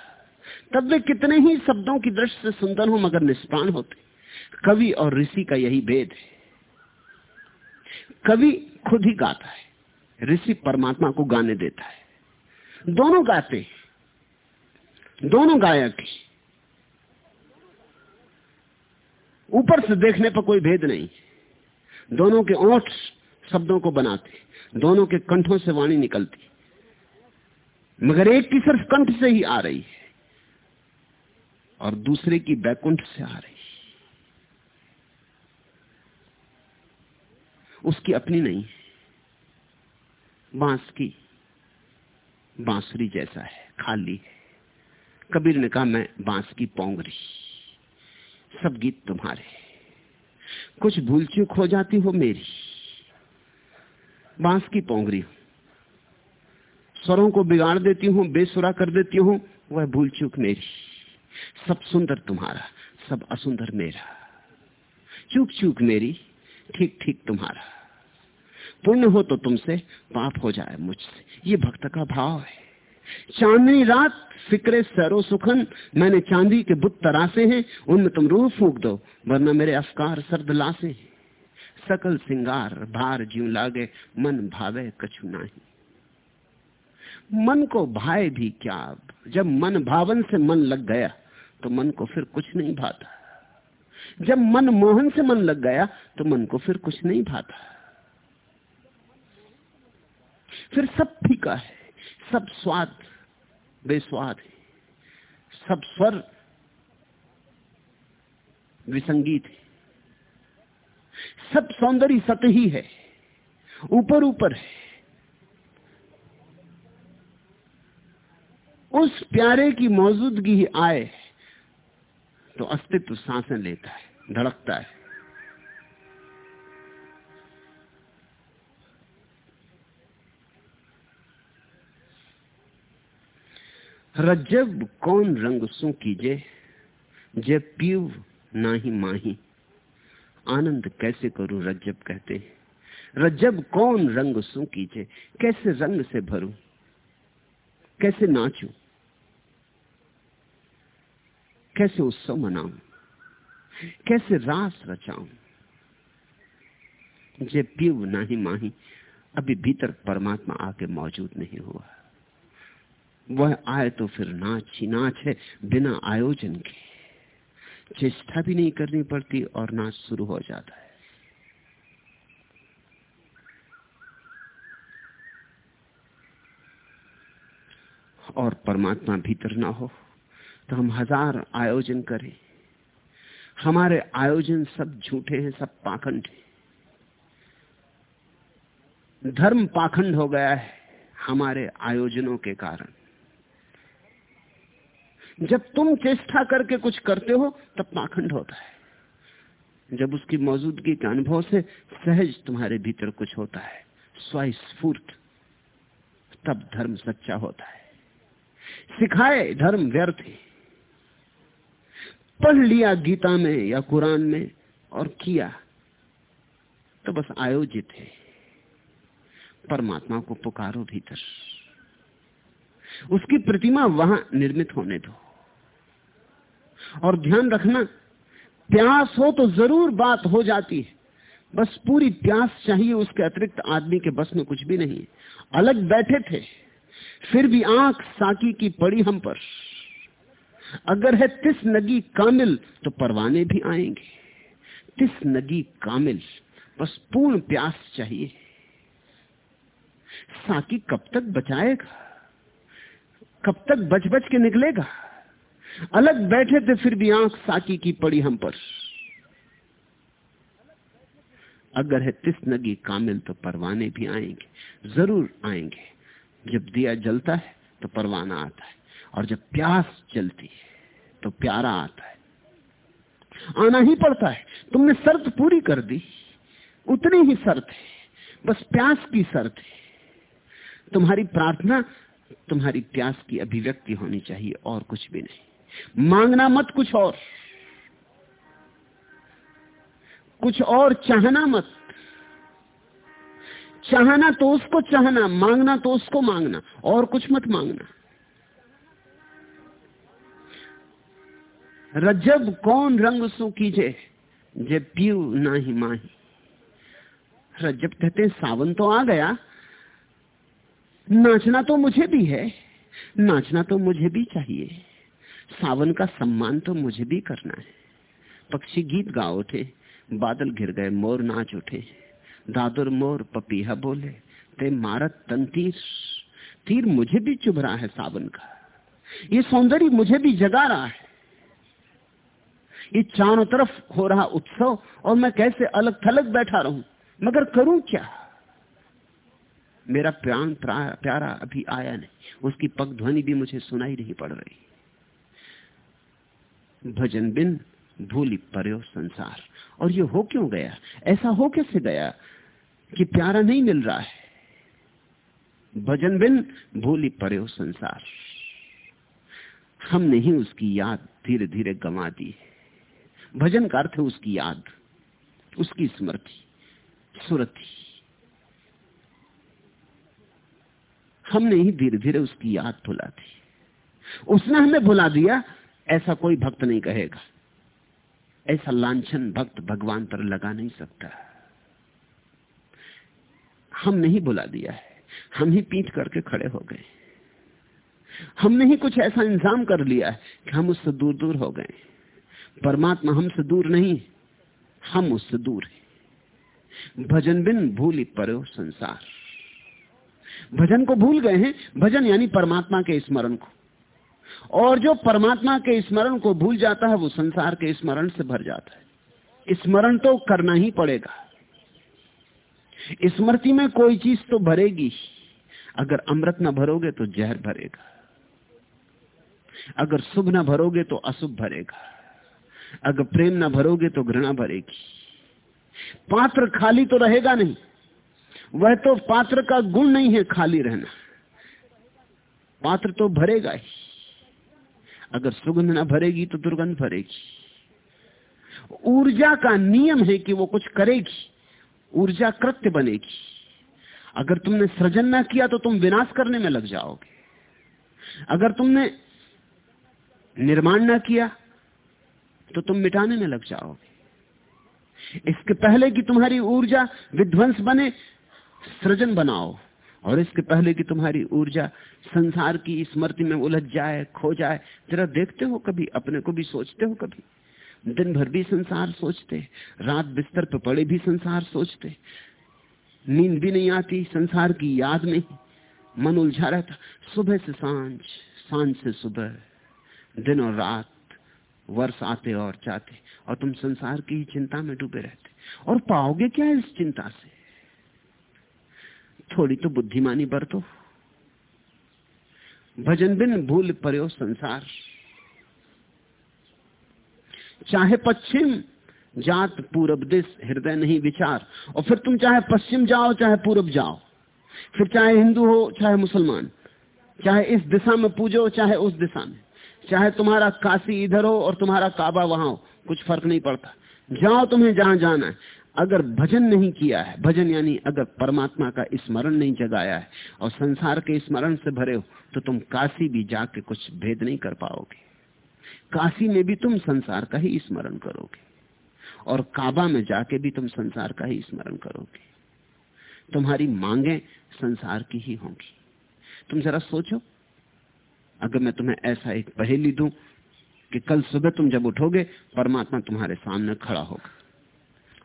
तब वे कितने ही शब्दों की दृष्टि से सुंदर हो, मगर निष्प्राण होते। कवि और ऋषि का यही भेद है। कवि खुद ही गाता है। ऋषि परमात्मा को गाने देता है। दोनों गाते दोनों गायक ऊपर से देखने पर कोई भेद नहीं। दोनों के ओठ शब्दों को बनाते, दोनों के कंठों से वाणी निकलती। मगर एक की सिर्फ़ कंठ से ही आ रही है और दूसरे की बैकुंठ से आ रही है। उसकी अपनी नहीं बाँस की, बांसुरी जैसा है, खाली है। कबीर ने कहा, मैं बाँस की पोंगरी सब गीत तुम्हारे कुछ भूल चूक हो जाती हो मेरी। बाँस की पोंगरी स्वरों को बिगाड़ देती हूँ, बेसुरा कर देती हूँ, वह भूल चूक मेरी। सब सुंदर तुम्हारा, सब असुंदर मेरा। चूक चूक मेरी, ठीक ठीक तुम्हारा। पुण्य हो तो तुमसे, पाप हो जाए मुझसे। ये भक्त का भाव है। चांदनी रात, फिक्रे सरो सुखन, मैंने चांदी के बुत तरासे हैं, उनमें तुम रूह फूक दो, वरना मेरे अफकार सर्द लासे हैं। सकल सिंगार भार जीव लागे, मन भावे कछु नहीं। मन को भाए भी क्या जब मन भावन से मन लग गया तो मन को फिर कुछ नहीं भाता। जब मन मोहन से मन लग गया तो मन को फिर कुछ नहीं भाता। फिर सब फीका है। सब स्वाद, बेस्वाद है। सब स्वर विसंगीत है। सब सौंदर्य सतही है। ऊपर ऊपर है। उस प्यारे की मौजूदगी आए तो अस्तित्व साँसें लेता है, धड़कता है। रज्जब कौन रंग सु कीजे? जे पीव नाही माही। आनंद कैसे करूँ रज्जब कहते? रज्जब कौन रंग सु कीजे? कैसे रंग से भरूं? कैसे नाचूं? कैसे उत्सव मनाऊं? कैसे रास रचाऊं? जे पीव नाही माही, अभी भीतर परमात्मा आके मौजूद नहीं हुआ। वह आए तो फिर नाच ही नाच है, बिना आयोजन के। चेष्टा भी नहीं करनी पड़ती और नाच शुरू हो जाता है। और परमात्मा भीतर ना हो तो हम हज़ार आयोजन करें। हमारे आयोजन सब झूठे हैं, सब पाखंड है। धर्म पाखंड हो गया है हमारे आयोजनों के कारण। जब तुम चेष्टा करके कुछ करते हो, तब पाखंड होता है। जब उसकी मौजूदगी के अनुभव से सहज तुम्हारे भीतर कुछ होता है, स्वस्फूर्त, तब धर्म सच्चा होता है। सिखाए धर्म व्यर्थ है। पढ़ लिया गीता में या कुरान में और किया तो बस आयोजित है। परमात्मा को पुकारो भीतर। उसकी प्रतिमा वहाँ निर्मित होने दो। और ध्यान रखना, प्यास हो तो ज़रूर बात हो जाती है। बस पूरी प्यास चाहिए उसके अतिरिक्त आदमी के बस में कुछ भी नहीं है। अलग बैठे थे, फिर भी आँख साकी की पड़ी हम पर। अगर है तिस नगी कामिल तो परवाने भी आएँगे। तिस नगी कामिल, बस पूर्ण प्यास चाहिए। साकी कब तक बचाएगा? कब तक बच बच के निकलेगा? अलग बैठे थे, फिर भी आँख साकी की पड़ी हम पर। अगर है तिस नगी कामिल तो परवाने भी आएँगे, ज़रूर आएँगे। जब दिया जलता है तो परवाना आता है। और जब प्यास जलती है तो प्यारा आता है। आना ही पड़ता है। तुमने शर्त पूरी कर दी। उतनी ही शर्त है। बस प्यास की शर्त है। तुम्हारी प्रार्थना, तुम्हारी प्यास की अभिव्यक्ति होनी चाहिए, और कुछ भी नहीं। मांगना मत कुछ और। कुछ और चाहना मत। चाहना तो उसको चाहना, मांगना तो उसको मांगना, और कुछ मत मांगना। रजब कौन रंग सु कीजे, जे पीऊ ना ही माही। रजब कहते सावन तो आ गया, नाचना तो मुझे भी है, नाचना तो मुझे भी चाहिए। सावन का सम्मान तो मुझे भी करना है। पक्षी गीत गा उठे, बादल घिर गए, मोर नाच उठे। दादुर मोर, पपीहा बोले, ते मारत तंतीर तीर। मुझे भी चुभ रहा है सावन का। ये सौंदर्य मुझे भी जगा रहा है। ये चारों तरफ़ हो रहा उत्सव, और मैं कैसे अलग थलग बैठा रहूँ? मगर करूँ क्या? मेरा प्राण प्यारा अभी आया नहीं। उसकी पग ध्वनि भी मुझे सुनाई नहीं पड़ रही। भजन बिन भूली पर्यो संसार। और ये हो क्यों गया? ऐसा हो कैसे गया कि प्यारा नहीं मिल रहा है? भजन बिन भूली पर्यो संसार। हमने ही उसकी याद धीरे धीरे गंवा दी भजन का अर्थ उसकी याद, उसकी स्मृति, सुरति। हमने ही धीरे धीरे उसकी याद भुला दी। उसने हमें भुला दिया ऐसा कोई भक्त नहीं कहेगा। ऐसा लांछन भक्त भगवान पर लगा नहीं सकता। हम नहीं बुला दिया है। हम ही पीठ करके खड़े हो गए। हमने ही कुछ ऐसा इंतज़ाम कर लिया है कि हम उससे दूर दूर हो गए। परमात्मा हमसे दूर नहीं, हम उससे दूर हैं। भजन बिन भूल परो संसार। भजन को भूल गए हैं। भजन यानी परमात्मा के स्मरण को। और जो परमात्मा के स्मरण को भूल जाता है, वो संसार के स्मरण से भर जाता है। स्मरण तो करना ही पड़ेगा। स्मृति में कोई चीज़ तो भरेगी अगर अमृत ना भरोगे तो जहर भरेगा। अगर शुभ ना भरोगे तो अशुभ भरेगा। अगर प्रेम ना भरोगे तो घृणा भरेगी। पात्र खाली तो रहेगा नहीं। वह तो पात्र का गुण नहीं है खाली रहना। पात्र तो भरेगा ही। अगर सुगंध ना भरेगी तो दुर्गंध भरेगी। ऊर्जा का नियम है कि वो कुछ करेगी, ऊर्जा कृत्य बनेगी। अगर तुमने सृजन ना किया तो तुम विनाश करने में लग जाओगे। अगर तुमने निर्माण ना किया तो तुम मिटाने में लग जाओगे। इसके पहले कि तुम्हारी ऊर्जा विध्वंस बने, सृजन बनाओ। और इसके पहले कि तुम्हारी ऊर्जा संसार की स्मृति में उलझ जाए, खो जाए, जरा देखते हो कभी, अपने को भी सोचते हो कभी? दिन भर भी संसार सोचते, रात बिस्तर पर पड़े भी संसार सोचते। नींद भी नहीं आती, संसार की याद में मन उलझा रहता, सुबह से साँझ साँझ से सुबह। दिन और रात, वर्ष आते और जाते, और तुम संसार की चिंता में डूबे रहते। और पाओगे क्या इस चिंता से? थोड़ी तो बुद्धिमानी बरतो। भजन बिन भूल पर्यो संसार। चाहे पश्चिम जात पूरब दिश, हृदय नहीं विचार। और फिर तुम चाहे पश्चिम जाओ, चाहे पूरब जाओ। फिर चाहे हिंदू हो, चाहे मुसलमान। चाहे इस दिशा में पूजो, चाहे उस दिशा में। चाहे तुम्हारा काशी इधर हो और तुम्हारा काबा वहाँ हो, कुछ फ़र्क नहीं पड़ता। जाओ तुम्हें जहाँ जाना है। अगर भजन नहीं किया है, भजन यानी अगर परमात्मा का स्मरण नहीं जगाया है और संसार के स्मरण से भरे हो तो तुम काशी भी जाके कुछ भेद नहीं कर पाओगे। काशी में भी तुम संसार का ही स्मरण करोगे और काबा में जाके भी तुम संसार का ही स्मरण करोगे। तुम्हारी मांगे संसार की ही होंगी। तुम जरा सोचो, अगर मैं तुम्हें ऐसा एक पहेली दूँ कि कल सुबह तुम जब उठोगे, परमात्मा तुम्हारे सामने खड़ा होगा।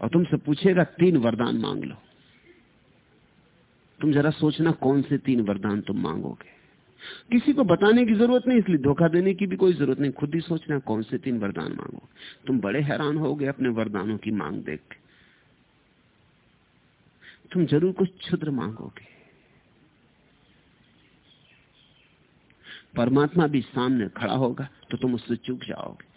और तुमसे पूछेगा, तीन वरदान मांग लो। तुम जरा सोचना कौन से तीन वरदान तुम मांगोगे। किसी को बताने की ज़रूरत नहीं, इसलिए धोखा देने की भी कोई ज़रूरत नहीं। खुद ही सोचना कौन से तीन वरदान मांगो तुम बड़े हैरान होगे अपने वरदानों की मांग देख तुम ज़रूर कुछ क्षुद्र मांगोगे। परमात्मा भी सामने खड़ा होगा तो तुम उससे चूक जाओगे।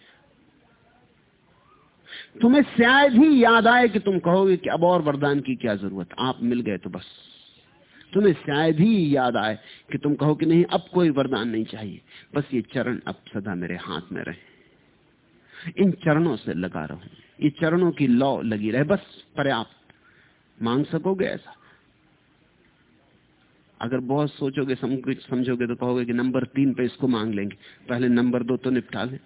तुम्हें शायद ही याद आए कि तुम कहोगे कि अब और वरदान की क्या ज़रूरत? आप मिल गए तो बस। तुम्हें शायद ही याद आए कि तुम कहो कि नहीं, अब कोई वरदान नहीं चाहिए। बस ये चरण अब सदा मेरे हाथ में रहे। इन चरणों से लगा रहो। ये चरणों की लौ लगी रहे। बस पर्याप्त। मांग सकोगे ऐसा? अगर बहुत सोचोगे समझोगे तो कहोगे कि नंबर तीन पे इसको मांग लेंगे। पहले नंबर दो तो निपटा लें।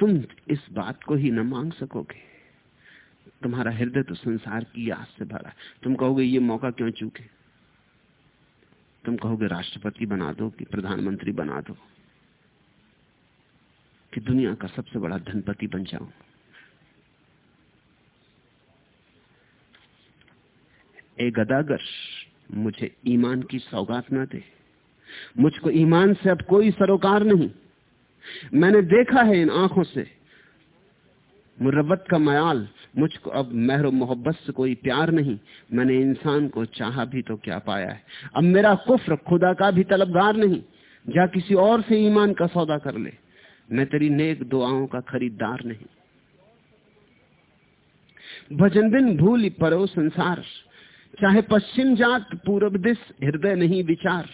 तुम इस बात को ही न मांग सकोगे। तुम्हारा हृदय तो संसार की याद से भरा। तुम कहोगे, ये मौका क्यों चूके? तुम कहोगे, राष्ट्रपति बना दो कि प्रधानमंत्री बना दो कि दुनिया का सबसे बड़ा धनपति बन जाऊँ। ए गदागर मुझे ईमान की सौगात ना दे। मुझको ईमान से अब कोई सरोकार नहीं। मैंने देखा है इन आँखों से। मुरबत का मयाल, मुझको अब मेहर मोहब्बत से कोई प्यार नहीं। मैंने इंसान को चाहा भी तो क्या पाया है। अब मेरा कुफ्र खुदा का भी तलबगार नहीं। जा किसी और से ईमान का सौदा कर ले। मैं तेरी नेक दुआओं का खरीदार नहीं। भजन बिन भूल परो संसार। चाहे पश्चिम जात पूर्व दिश हृदय नहीं विचार।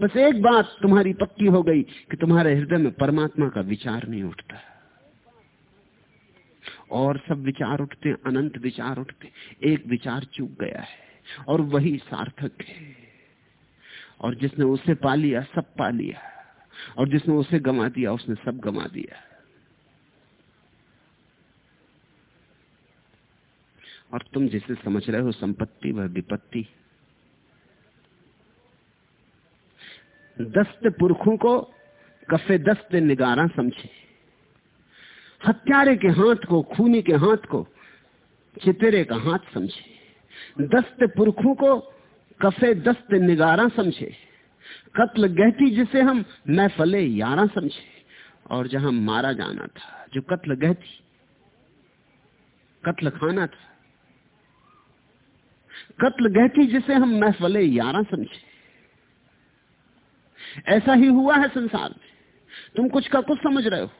बस एक बात तुम्हारी पक्की हो गई कि तुम्हारे हृदय में परमात्मा का विचार नहीं उठता। और सब विचार उठते, अनंत विचार उठते, एक विचार चूक गया है, और वही सार्थक है। और जिसने उसे पा लिया, सब पा लिया। और जिसने उसे गमा दिया, उसने सब गमा दिया। और तुम जिसे समझ रहे हो, संपत्ति वह विपत्ति। दस्त पुरखों को कफे दस्त निगारा समझे। हत्यारे के हाथ को, खूनी के हाथ को, चितेरे का हाथ समझे। दस्त पुरखों को कफे दस्त निगारा समझे। कत्ल गहती जिसे हम महफले यारा समझे। और जहाँ मारा जाना था, जो कत्ल गहती, कत्ल खाना था, कत्ल गहती जिसे हम महफले यारा समझे। ऐसा ही हुआ है संसार में। तुम कुछ का कुछ समझ रहे हो।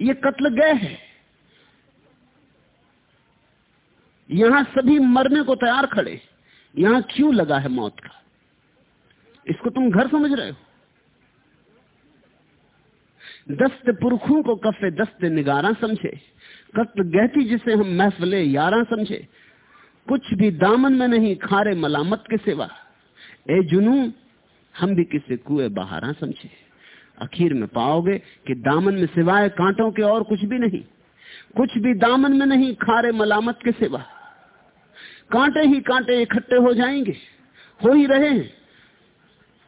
ये कत्ल गए है। यहाँ सभी मरने को तैयार खड़े यहाँ क्यों लगा है मौत का? इसको तुम घर समझ रहे हो। दस्त पुरखों को कफे दस्त निगारा समझे। कत्ल गहती जिसे हम महफले यारा समझे। कुछ भी दामन में नहीं, खारे मलामत के सिवा। ए जुनू हम भी किसे कुएँ बहारा समझे। आखिर में पाओगे कि दामन में सिवाय कांटों के और कुछ भी नहीं। कुछ भी दामन में नहीं, खारे मलामत के सिवा। कांटे ही कांटे इकट्ठे हो जाएँगे। हो ही रहे हैं।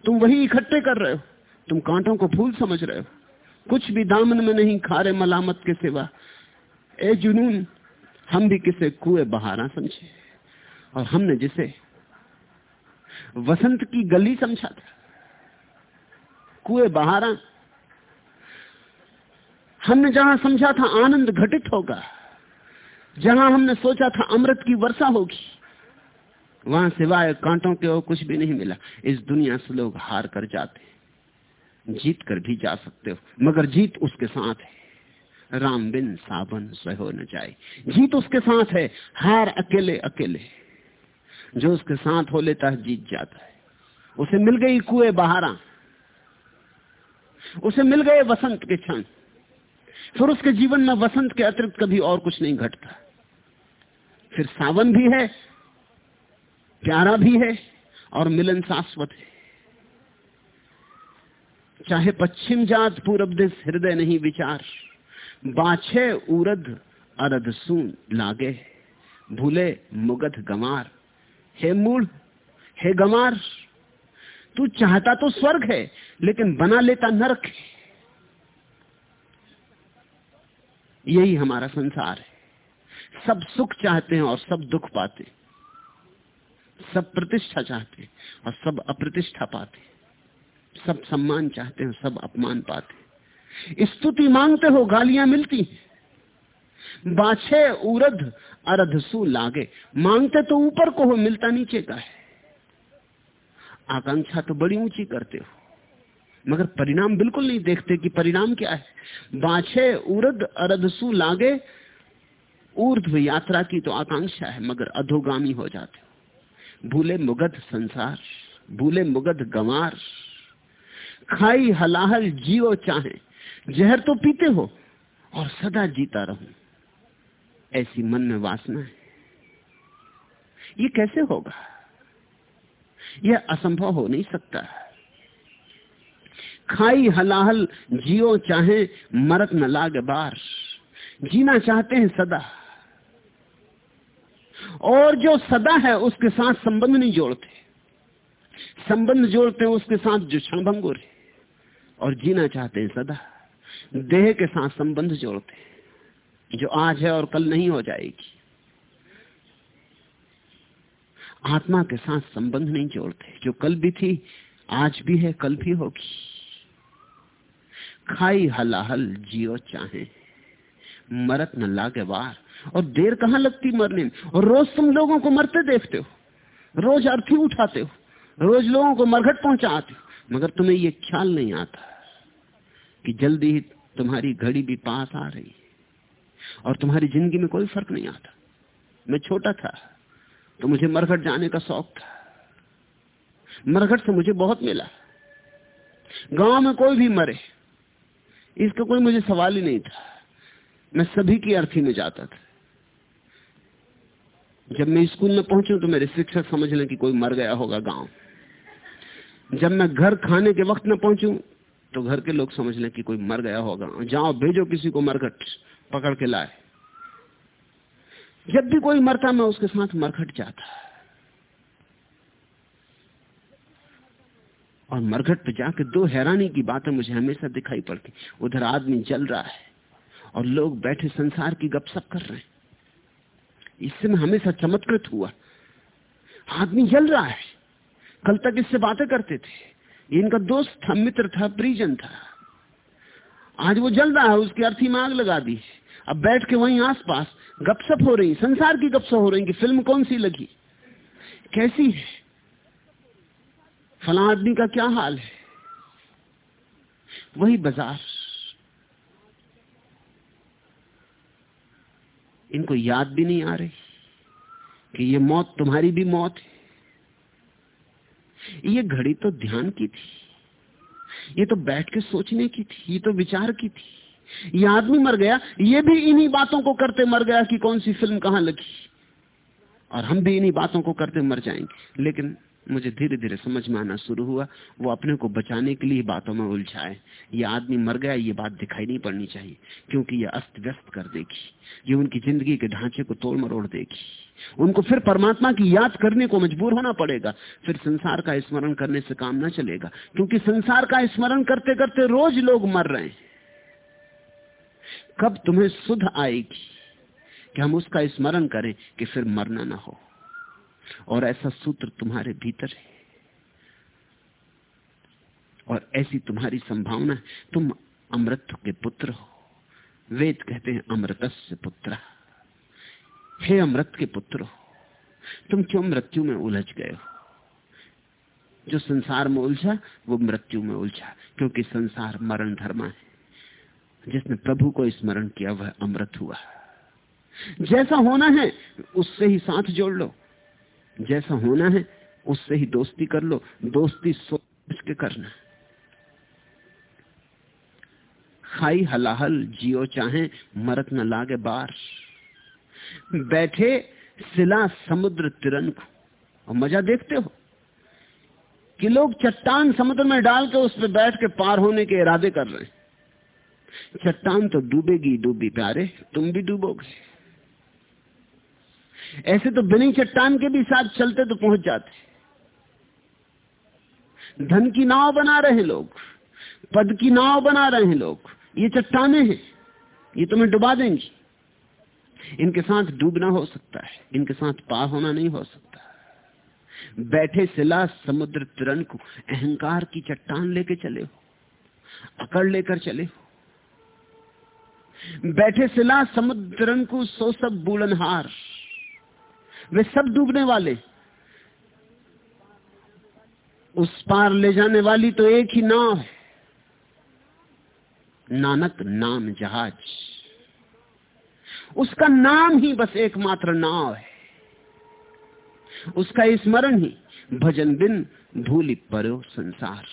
तुम वही इकट्ठे कर रहे हो। तुम कांटों को फूल समझ रहे हो। कुछ भी दामन में नहीं, खारे मलामत के सिवा। ए जुनून, हम भी किसे कुएँ बहारा समझे। और हमने जिसे वसंत की गली समझा था कुएँ बहारा हमने जहाँ समझा था आनंद घटित होगा, जहाँ हमने सोचा था अमृत की वर्षा होगी, वहाँ सिवाय कांटों के और कुछ भी नहीं मिला। इस दुनिया से लोग हार कर जाते जीत कर भी जा सकते हो, मगर जीत उसके साथ है। राम बिन साबन सहो न जाए। जीत उसके साथ है, हार अकेले अकेले। जो उसके साथ हो लेता है, जीत जाता है। उसे मिल गई कुएँ बहारा। उसे मिल गए वसंत के क्षण। फिर उसके जीवन में वसंत के अतिरिक्त कभी और कुछ नहीं घटता। फिर सावन भी है, प्यारा भी है और मिलन शाश्वत है। चाहे पश्चिम जात पूरब देश हृदय नहीं विचार, बाछे उरद अरद सून लागे, भूले मुगध गमार हे मूल, हे गमार तू चाहता तो स्वर्ग है, लेकिन बना लेता नरक है। यही हमारा संसार है। सब सुख चाहते हैं और सब दुख पाते सब प्रतिष्ठा चाहते हैं और सब अप्रतिष्ठा पाते सब सम्मान चाहते हैं सब अपमान पाते स्तुति मांगते हो, गालियाँ मिलती बाछे, उरध अरधसु लागे। मांगते तो ऊपर को हो, मिलता नीचे का है। आकांक्षा तो बड़ी ऊँची करते हो। मगर परिणाम बिल्कुल नहीं देखते कि परिणाम क्या है। बाछे, उर्द, अरदसु लागे ऊर्ध्व यात्रा की तो आकांक्षा है, मगर अधोगामी हो जाते हो। भूले मुगध संसार, भूले मुगध गंवार। खाई हलाहल जियो चाहे, जहर तो पीते हो और सदा जीता रहूँ। ऐसी मन में वासना है। ये कैसे होगा? यह असंभव हो नहीं सकता। खाई हलाहल जियो चाहे मरत न लाग बार। जीना चाहते हैं सदा। और जो सदा है उसके साथ संबंध नहीं जोड़ते। संबंध जोड़ते हैं उसके साथ जो क्षणभंगुर है। और जीना चाहते हैं सदा। देह के साथ संबंध जोड़ते हैं। जो आज है और कल नहीं हो जाएगी। आत्मा के साथ संबंध नहीं जोड़ते। जो कल भी थी, आज भी है, कल भी होगी। खाई हलाहल जियो चाहे। मरत न लागे वार। और देर कहाँ लगती मरने में? और रोज तुम लोगों को मरते देखते हो। रोज अर्थी उठाते हो। रोज लोगों को मरघट पहुंचाते हो। मगर तुम्हें यह ख्याल नहीं आता कि जल्दी ही तुम्हारी घड़ी भी पास आ रही है। और तुम्हारी ज़िंदगी में कोई फ़र्क नहीं आता। मैं छोटा था। तो मुझे मरघट जाने का शौक था। मरघट से मुझे बहुत मिला। गाँव में कोई भी मरे, इसका कोई मुझे सवाल ही नहीं था। मैं सभी की अर्थी में जाता था। जब मैं स्कूल में पहुंचू तो मेरे शिक्षक समझ लें कि कोई मर गया होगा गाँव। जब मैं घर खाने के वक्त में पहुंचू तो घर के लोग समझ लें कि कोई मर गया होगा। जाओ, भेजो किसी को मरघट, पकड़ के लाए। जब भी कोई मरता, मैं उसके साथ मरघट जाता। और मरघट पे जाके दो हैरानी की बातें मुझे हमेशा दिखाई पड़ती। उधर आदमी जल रहा है, और लोग बैठे संसार की गपशप कर रहे हैं। इससे मैं हमेशा चमत्कृत हुआ। आदमी जल रहा है। कल तक इससे बातें करते थे। इनका दोस्त था, मित्र था, परिजन था। आज वो जल रहा है, उसकी अर्थी मांग लगा दी। अब बैठ के वहीं आसपास गपशप हो रही, संसार की गपशप हो रही कि फ़िल्म कौन सी लगी? कैसी है? फला आदमी का क्या हाल है? वही बाज़ार। इनको याद भी नहीं आ रही कि ये मौत तुम्हारी भी मौत है। ये घड़ी तो ध्यान की थी। ये तो बैठ के सोचने की थी। ये तो विचार की थी। ये आदमी मर गया, ये भी इन्हीं बातों को करते मर गया कि कौन सी फ़िल्म कहाँ लगी। और हम भी इन्हीं बातों को करते मर जाएँगे। लेकिन मुझे धीरे धीरे समझ में आना शुरू हुआ, वो अपने को बचाने के लिए बातों में उलझाए। ये आदमी मर गया, ये बात दिखाई नहीं पड़नी चाहिए, क्योंकि ये अस्त व्यस्त कर देगी। ये उनकी ज़िंदगी के ढांचे को तोड़ मरोड़ देगी। उनको फिर परमात्मा की याद करने को मजबूर होना पड़ेगा। फिर संसार का स्मरण करने से काम ना चलेगा, क्योंकि संसार का स्मरण करते करते रोज लोग मर रहे हैं। कब तुम्हें सुध आएगी कि हम उसका स्मरण करें कि फिर मरना ना हो? और ऐसा सूत्र तुम्हारे भीतर है। और ऐसी तुम्हारी संभावना तुम अमृत के पुत्र हो। वेद कहते हैं अमृतस्य पुत्र। हे अमृत के पुत्र हो, तुम क्यों मृत्यु में उलझ गए हो? जो संसार में उलझा, वो मृत्यु में उलझा, क्योंकि संसार मरण धर्मा है। जिसने प्रभु को स्मरण किया, वह अमृत हुआ। जैसा होना है, उससे ही साथ जोड़ लो। जैसा होना है, उससे ही दोस्ती कर लो। दोस्ती सोच के करना। खाई हलाहल, जियो चाहे, मरत न लागे बार। बैठे सिला समुद्र तिरन को और मज़ा देखते हो? कि लोग चट्टान समुद्र में डाल के उस पर बैठ के पार होने के इरादे कर रहे हैं। चट्टान तो डूबेगी, डूबी प्यारे, तुम भी डूबोगे। ऐसे तो बिना चट्टान के भी साथ चलते तो पहुँच जाते। धन की नाव बना रहे लोग, पद की नाव बना रहे हैं लोग, ये चट्टाने हैं, ये तुम्हें डुबा देंगी। इनके साथ डूबना हो सकता है, इनके साथ पार होना नहीं हो सकता। बैठे सिला समुद्र तिरन को अहंकार की चट्टान लेके चले हो अकड़ लेकर चले हो। बैठे सिला समुद्रन को सो सब बुलनहार। वे सब डूबने वाले। उस पार ले जाने वाली तो एक ही नाव है। नानक नाम जहाज़। उसका नाम ही बस एकमात्र नाव है। उसका स्मरण ही भजन बिन भूली परो संसार।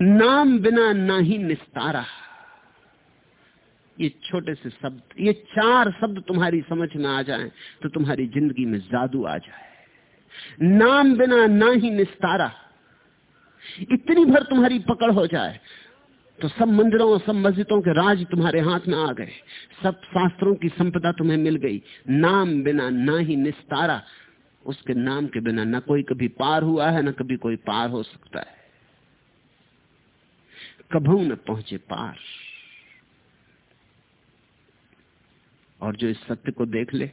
नाम बिना ना ही निस्तारा। ये छोटे से शब्द, ये चार शब्द तुम्हारी समझ में आ जाए तो तुम्हारी ज़िंदगी में जादू आ जाए। नाम बिना ना ही निस्तारा। इतनी भर तुम्हारी पकड़ हो जाए तो सब मंदिरों और सब मस्जिदों के राज तुम्हारे हाथ में आ गए। सब शास्त्रों की संपदा तुम्हें मिल गई। नाम बिना ना ही निस्तारा, उसके नाम के बिना ना कोई कभी पार हुआ है, ना कभी कोई पार हो सकता है। कभू न पहुँचे पार। और जो इस सत्य को देख ले,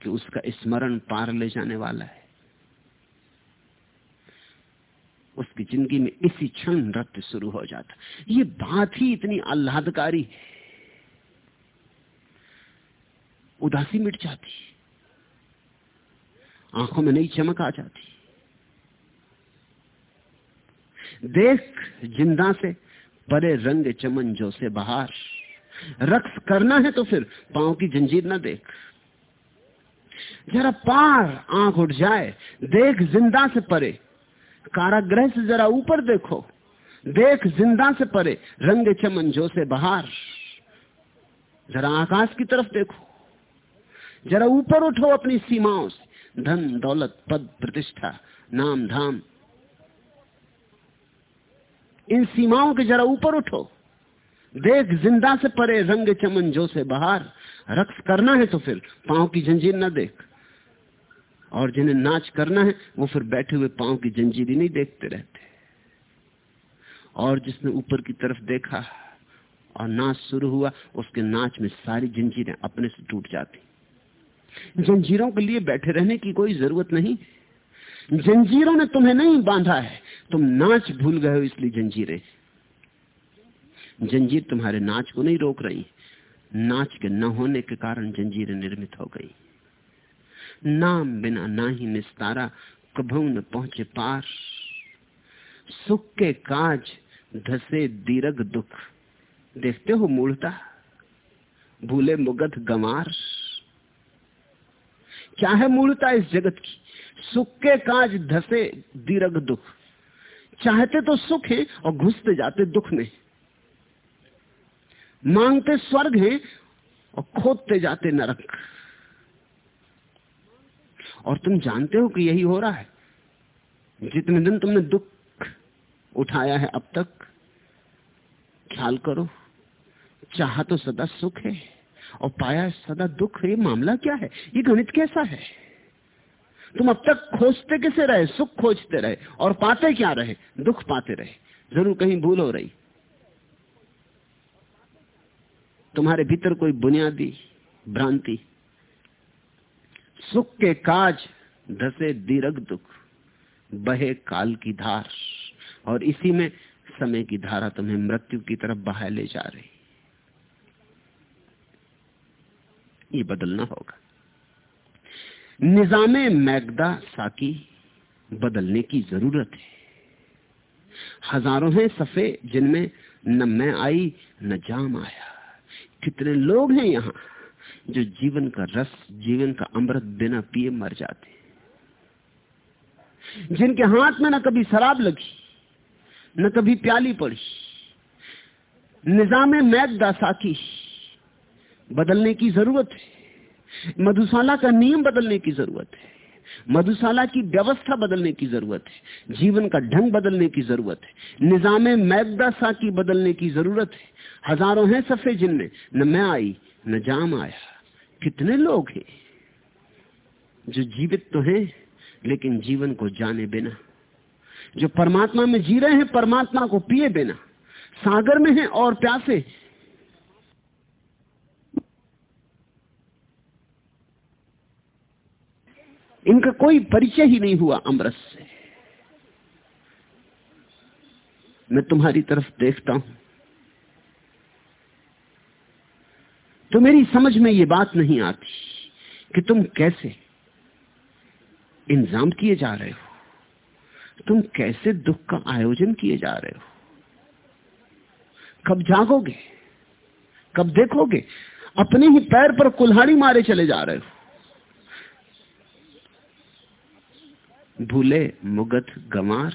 कि उसका स्मरण पार ले जाने वाला है। उसकी ज़िंदगी में इसी क्षण नृत्य शुरू हो जाता। ये बात ही इतनी आह्लादकारी है उदासी मिट जाती। आँखों में नई चमक आ जाती। देख ज़िंदा से, परे रंग चमन जो से बाहर। रक्स करना है तो फिर पाँव की जंजीर ना देख। जरा पार आँख उठ जाए, देख ज़िंदा से परे। कारागृह से जरा ऊपर देखो, देख ज़िंदा से परे, रंग चमन जो से बाहर। जरा आकाश की तरफ़ देखो, जरा ऊपर उठो अपनी सीमाओं से। धन, दौलत, पद, प्रतिष्ठा, नाम, धाम। इन सीमाओं के जरा ऊपर उठो। देख, ज़िंदा से परे, रंग चमन जो से बाहर। रक्स करना है तो फिर पाँव की जंजीर ना देख। और जिन्हें नाच करना है, वो फिर बैठे हुए पाँव की जंजीरी नहीं देखते रहते। और जिसने ऊपर की तरफ़ देखा और नाच शुरू हुआ, उसके नाच में सारी जंजीरें अपने से टूट जाती। जंजीरों के लिए बैठे रहने की कोई ज़रूरत नहीं। जंजीरों ने तुम्हें नहीं बांधा है। तुम नाच भूल गए हो इसलिए जंजीरें। जंजीर तुम्हारे नाच को नहीं रोक रही। नाच के न होने के कारण जंजीरें निर्मित हो गई। नाम बिना ना ही निस्तारा कभू न पहुँचे पार। सुख के काज धसे दीर्घ दुख। देखते हो मूलता भूले मुगध गमार क्या है मूलता इस जगत की? सुख के काज धसे दीर्घ दुख। चाहते तो सुख है और घुसते जाते दुख में। मांगते स्वर्ग है और खोदते जाते नरक। और तुम जानते हो कि यही हो रहा है? जितने दिन तुमने दुख उठाया है अब तक, ख्याल करो, चाह तो सदा सुख है और पाया सदा दुख है। मामला क्या है? ये गणित कैसा है? तुम अब तक खोजते कैसे रहे? सुख खोजते रहे और पाते क्या रहे? दुख पाते रहे। ज़रूर कहीं भूल हो रही। तुम्हारे भीतर कोई बुनियादी भ्रांति। सुख के काज धसे दीर्घ दुख, बहे काल की धार, और इसी में समय की धारा तुम्हें मृत्यु की तरफ़ बहा ले जा रही। ये बदलना होगा। निजामे मैगदा साकी बदलने की ज़रूरत है। हज़ारों हैं सफे जिनमें न मैं आई, न जाम आया। कितने लोग हैं यहाँ? जो जीवन का रस, जीवन का अमृत बिना पिए मर जाते जिनके हाथ में न कभी शराब लगी, न कभी प्याली पड़ी, निज़ाम मैद दासाकी बदलने की ज़रूरत है। मधुशाला का नियम बदलने की ज़रूरत है। मधुशाला की व्यवस्था बदलने की ज़रूरत है। जीवन का ढंग बदलने की ज़रूरत है। निज़ाम मैदा सा की बदलने की ज़रूरत है। हज़ारों हैं सफे जिनमें, न मैं आई, न जाम आया। कितने लोग हैं जो जीवित तो हैं, लेकिन जीवन को जाने बिना, जो परमात्मा में जी रहे हैं, परमात्मा को पिए बिना, सागर में हैं और प्यासे। इनका कोई परिचय ही नहीं हुआ अमृत से। मैं तुम्हारी तरफ़ देखता हूँ। तो मेरी समझ में ये बात नहीं आती कि तुम कैसे इंतज़ाम किए जा रहे हो। तुम कैसे दुख का आयोजन किए जा रहे हो। कब जागोगे, कब देखोगे, अपने ही पैर पर कुल्हाड़ी मारे चले जा रहे हो। भूले मुगत गमार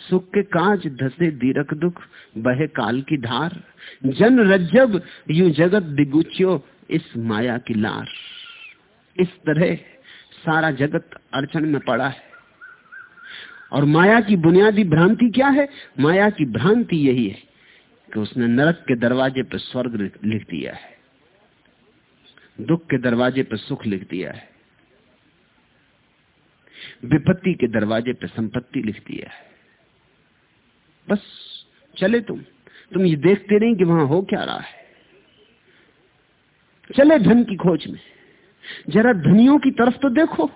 सुख के काज धसे दीरक दुख, बहे काल की धार। जन रज्जब यू जगत दिगुचियो इस माया की लार। इस तरह सारा जगत अड़चन में पड़ा है। और माया की बुनियादी भ्रांति क्या है? माया की भ्रांति यही है कि उसने नरक के दरवाजे पर स्वर्ग लिख दिया है। दुख के दरवाजे पर सुख लिख दिया है। विपत्ति के दरवाजे पर संपत्ति लिख दिया है। बस चले तुम। तुम ये देखते नहीं कि वहाँ हो क्या रहा है। चले धन की खोज में। जरा धनियों की तरफ़ तो देखो।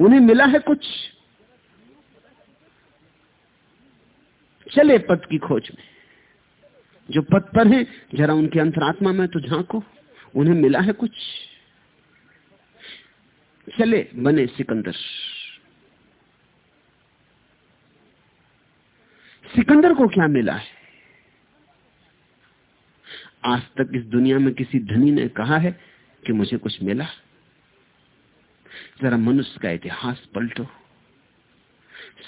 उन्हें मिला है कुछ। चले पद की खोज में। जो पद पर है, जरा उनके अंतरात्मा में तो झांको। उन्हें मिला है कुछ। चले बने सिकंदर। सिकंदर को क्या मिला है? आज तक इस दुनिया में किसी धनी ने कहा है कि मुझे कुछ मिला। जरा मनुष्य का इतिहास पलटो।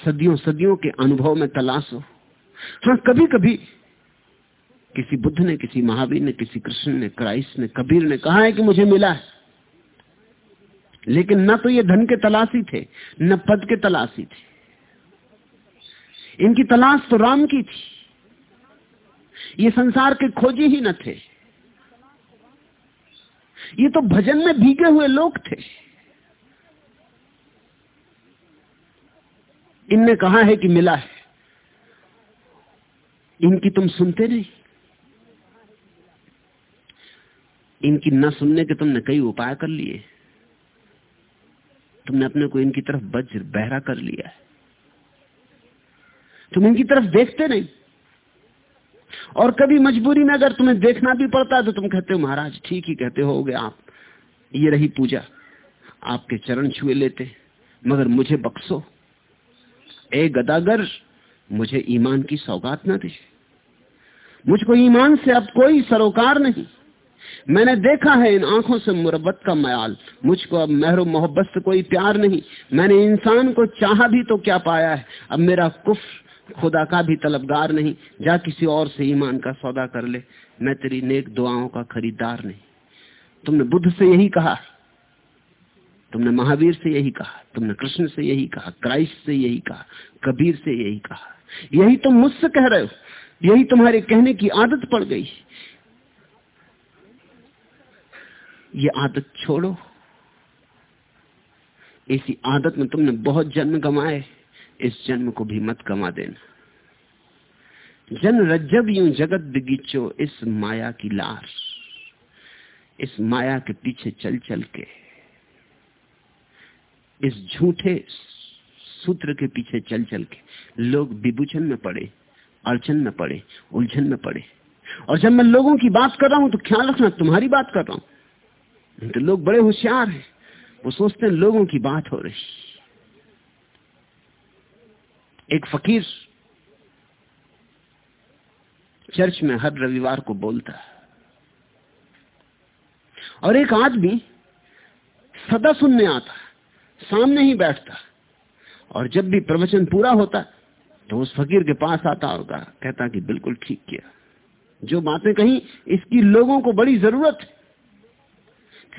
सदियों सदियों के अनुभव में तलाशो। हाँ कभी कभी किसी बुद्ध ने, किसी महावीर ने, किसी कृष्ण ने, क्राइस्ट ने, कबीर ने कहा है कि मुझे मिला है। लेकिन न तो ये धन के तलाशी थे, न पद के तलाशी थे। इनकी तलाश तो राम की थी। ये संसार के खोजी ही न थे। ये तो भजन में भीगे हुए लोग थे। इनने कहा है कि मिला है। इनकी तुम सुनते नहीं। इनकी न सुनने के तुमने कई उपाय कर लिए। तुमने अपने को इनकी तरफ़ वज्र बहरा कर लिया है। तुम इनकी तरफ़ देखते नहीं। और कभी मजबूरी में अगर तुम्हें देखना भी पड़ता तो तुम कहते हो, महाराज, ठीक ही कहते हो गए आप। ये रही पूजा। आपके चरण छुए लेते, मगर मुझे बख्सो ए गदागर, मुझे ईमान की सौगात ना दे मुझको ईमान से अब कोई सरोकार नहीं। मैंने देखा है इन आँखों से मुरबत का मयाल। मुझको अब महरो मोहब्बत से कोई प्यार नहीं। मैंने इंसान को चाहा भी तो क्या पाया है। अब मेरा कुफ खुदा का भी तलबगार नहीं, जा किसी और से ईमान का सौदा कर ले। मैं तेरी नेक दुआओं का खरीदार नहीं। तुमने बुद्ध से यही कहा, तुमने महावीर से यही कहा, तुमने कृष्ण से यही कहा, क्राइस्ट से यही कहा, कबीर से यही कहा। यही तुम मुझसे कह रहे हो, यही तुम्हारे कहने की आदत पड़ गई। ये आदत छोड़ो। इसी आदत में तुमने बहुत जन्म गमाए इस जन्म को भी मत गमा देना। जन रज्जब यूँ जगत बिगीचो इस माया की लार, इस माया के पीछे चल चल के, इस झूठे सूत्र के पीछे चल चल के लोग विभूचन में पड़े, अड़चन में पड़े, उलझन में पड़े। और जब मैं लोगों की बात कर रहा हूँ तो ख्याल रखना, तुम्हारी बात कर रहा हूँ। तो लोग बड़े होशियार हैं, वो सोचते हैं लोगों की बात हो रही। एक फकीर चर्च में हर रविवार को बोलता है। और एक आदमी सदा सुनने आता सामने ही बैठता और जब भी प्रवचन पूरा होता तो उस फकीर के पास आता और कहता कि बिल्कुल ठीक किया। जो बातें कही, इसकी लोगों को बड़ी ज़रूरत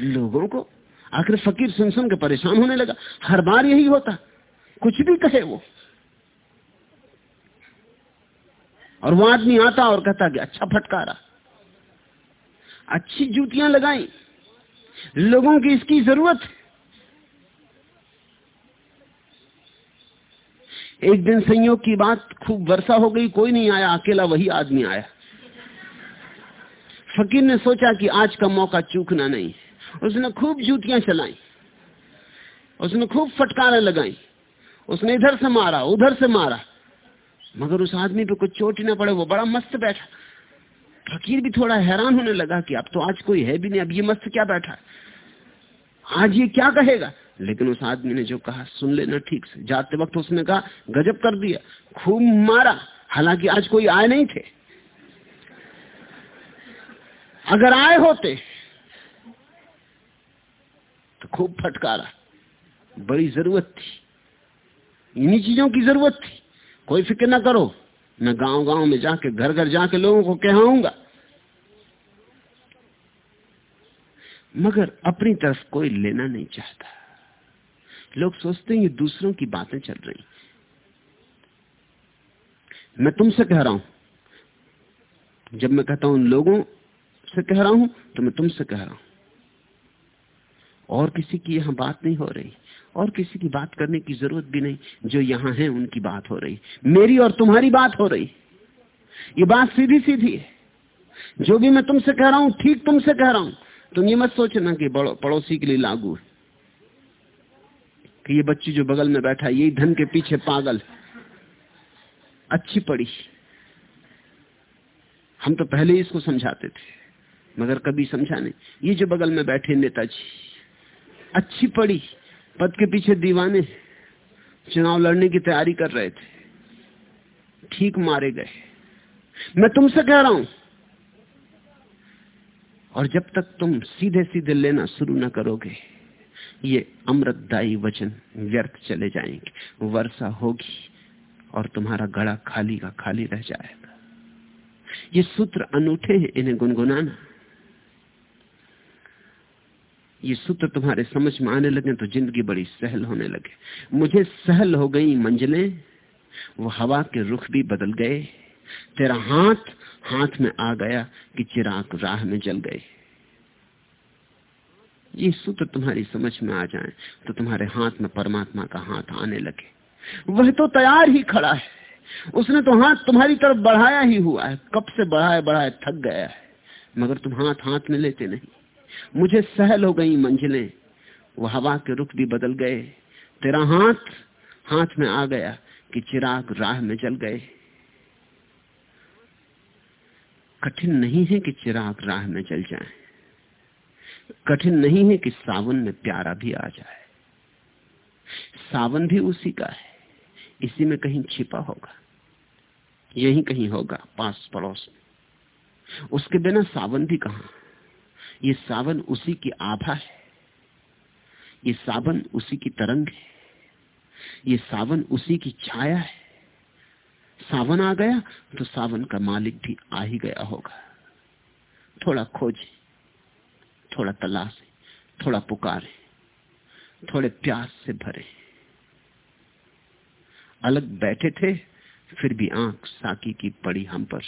लोगों को आखिर फकीर सुन सुन के परेशान होने लगा। हर बार यही होता। कुछ भी कहे वो। और वो आदमी आता और कहता कि अच्छा फटकारा। अच्छी जूतियाँ लगाई। लोगों की इसकी ज़रूरत एक दिन संयोग की बात खूब वर्षा हो गई, कोई नहीं आया, अकेला वही आदमी आया। फकीर ने सोचा कि आज का मौका चूकना नहीं उसने खूब जूतियाँ चलाई। उसने खूब फटकारें लगाई। उसने इधर से मारा, उधर से मारा। मगर उस आदमी पे कुछ चोट ही ना पड़े, वो बड़ा मस्त बैठा। फकीर भी थोड़ा हैरान होने लगा कि अब तो आज कोई है भी नहीं, अब ये मस्त क्या बैठा? आज ये क्या कहेगा? लेकिन उस आदमी ने जो कहा, सुन लेना ठीक से। जाते वक्त उसने कहा, गजब कर दिया खूब मारा, हालाँकि आज कोई आए नहीं थे। अगर आए होते तो खूब फटकारा। बड़ी ज़रूरत थी। इन्हीं चीज़ों की ज़रूरत थी। कोई फ़िक्र ना करो। मैं गाँव गाँव में जाके घर घर जाके लोगों को कहूँगा मगर अपनी तरफ़ कोई लेना नहीं चाहता। लोग सोचते हैं ये दूसरों की बातें चल रही। मैं तुमसे कह रहा हूँ। जब मैं कहता हूँ लोगों से कह रहा हूँ तो मैं तुमसे कह रहा हूँ। और किसी की यहाँ बात नहीं हो रही। और किसी की बात करने की ज़रूरत भी नहीं, जो यहाँ है उनकी बात हो रही। मेरी और तुम्हारी बात हो रही। ये बात सीधी सीधी है। जो भी मैं तुमसे कह रहा हूँ, ठीक तुमसे कह रहा हूँ, तुम ये मत सोचना कि पड़ोसी के लिए लागू है। कि ये बच्ची जो बगल में बैठा यही धन के पीछे पागल अच्छी पड़ी। हम तो पहले ही इसको समझाते थे, मगर कभी समझा नहीं। ये जो बगल में बैठे नेताजी, अच्छी पड़ी। पद के पीछे दीवाने चुनाव लड़ने की तैयारी कर रहे थे। ठीक मारे गए। मैं तुमसे कह रहा हूँ, और जब तक तुम सीधे सीधे लेना शुरू न करोगे, ये अमृतदायी वचन व्यर्थ चले जाएँगे। वर्षा होगी और तुम्हारा गड़ा खाली का खाली रह जाएगा। ये सूत्र अनूठे हैं, इन्हें गुनगुनाना। ये सूत्र तुम्हारे समझ में आने लगे तो ज़िंदगी बड़ी सहल होने लगे। मुझे सहल हो गई मंजिलें, वो हवा के रुख भी बदल गए। तेरा हाथ हाथ में आ गया कि चिराग राह में जल गए। ये सूत्र तुम्हारी समझ में आ जाए तो तुम्हारे हाथ में परमात्मा का हाथ आने लगे। वह तो तैयार ही खड़ा है। उसने तो हाथ तुम्हारी तरफ़ बढ़ाया ही हुआ है। कब से बढ़ाए बढ़ाए थक गया है। मगर तुम हाथ हाथ में लेते नहीं। मुझे सहल हो गई मंजिलें। वो हवा के रुख भी बदल गए। तेरा हाथ हाथ में आ गया कि चिराग राह में जल गए। कठिन नहीं है कि चिराग राह में जल जाए। कठिन नहीं है कि सावन में प्यारा भी आ जाए। सावन भी उसी का है। इसी में कहीं छिपा होगा। यही कहीं होगा पास पड़ोस में। उसके बिना सावन भी कहा? ये सावन उसी की आभा है। ये सावन उसी की तरंग है। ये सावन उसी की छाया है। सावन आ गया तो सावन का मालिक भी आ ही गया होगा। थोड़ा खोजे थोड़ा तलाशे थोड़ा पुकारे थोड़े प्यास से भरे अलग बैठे थे, फिर भी आँख साकी की पड़ी हम पर।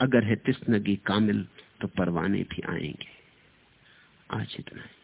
अगर है तिस्नगी कामिल तो परवाने भी आएँगे। आज इतना ही।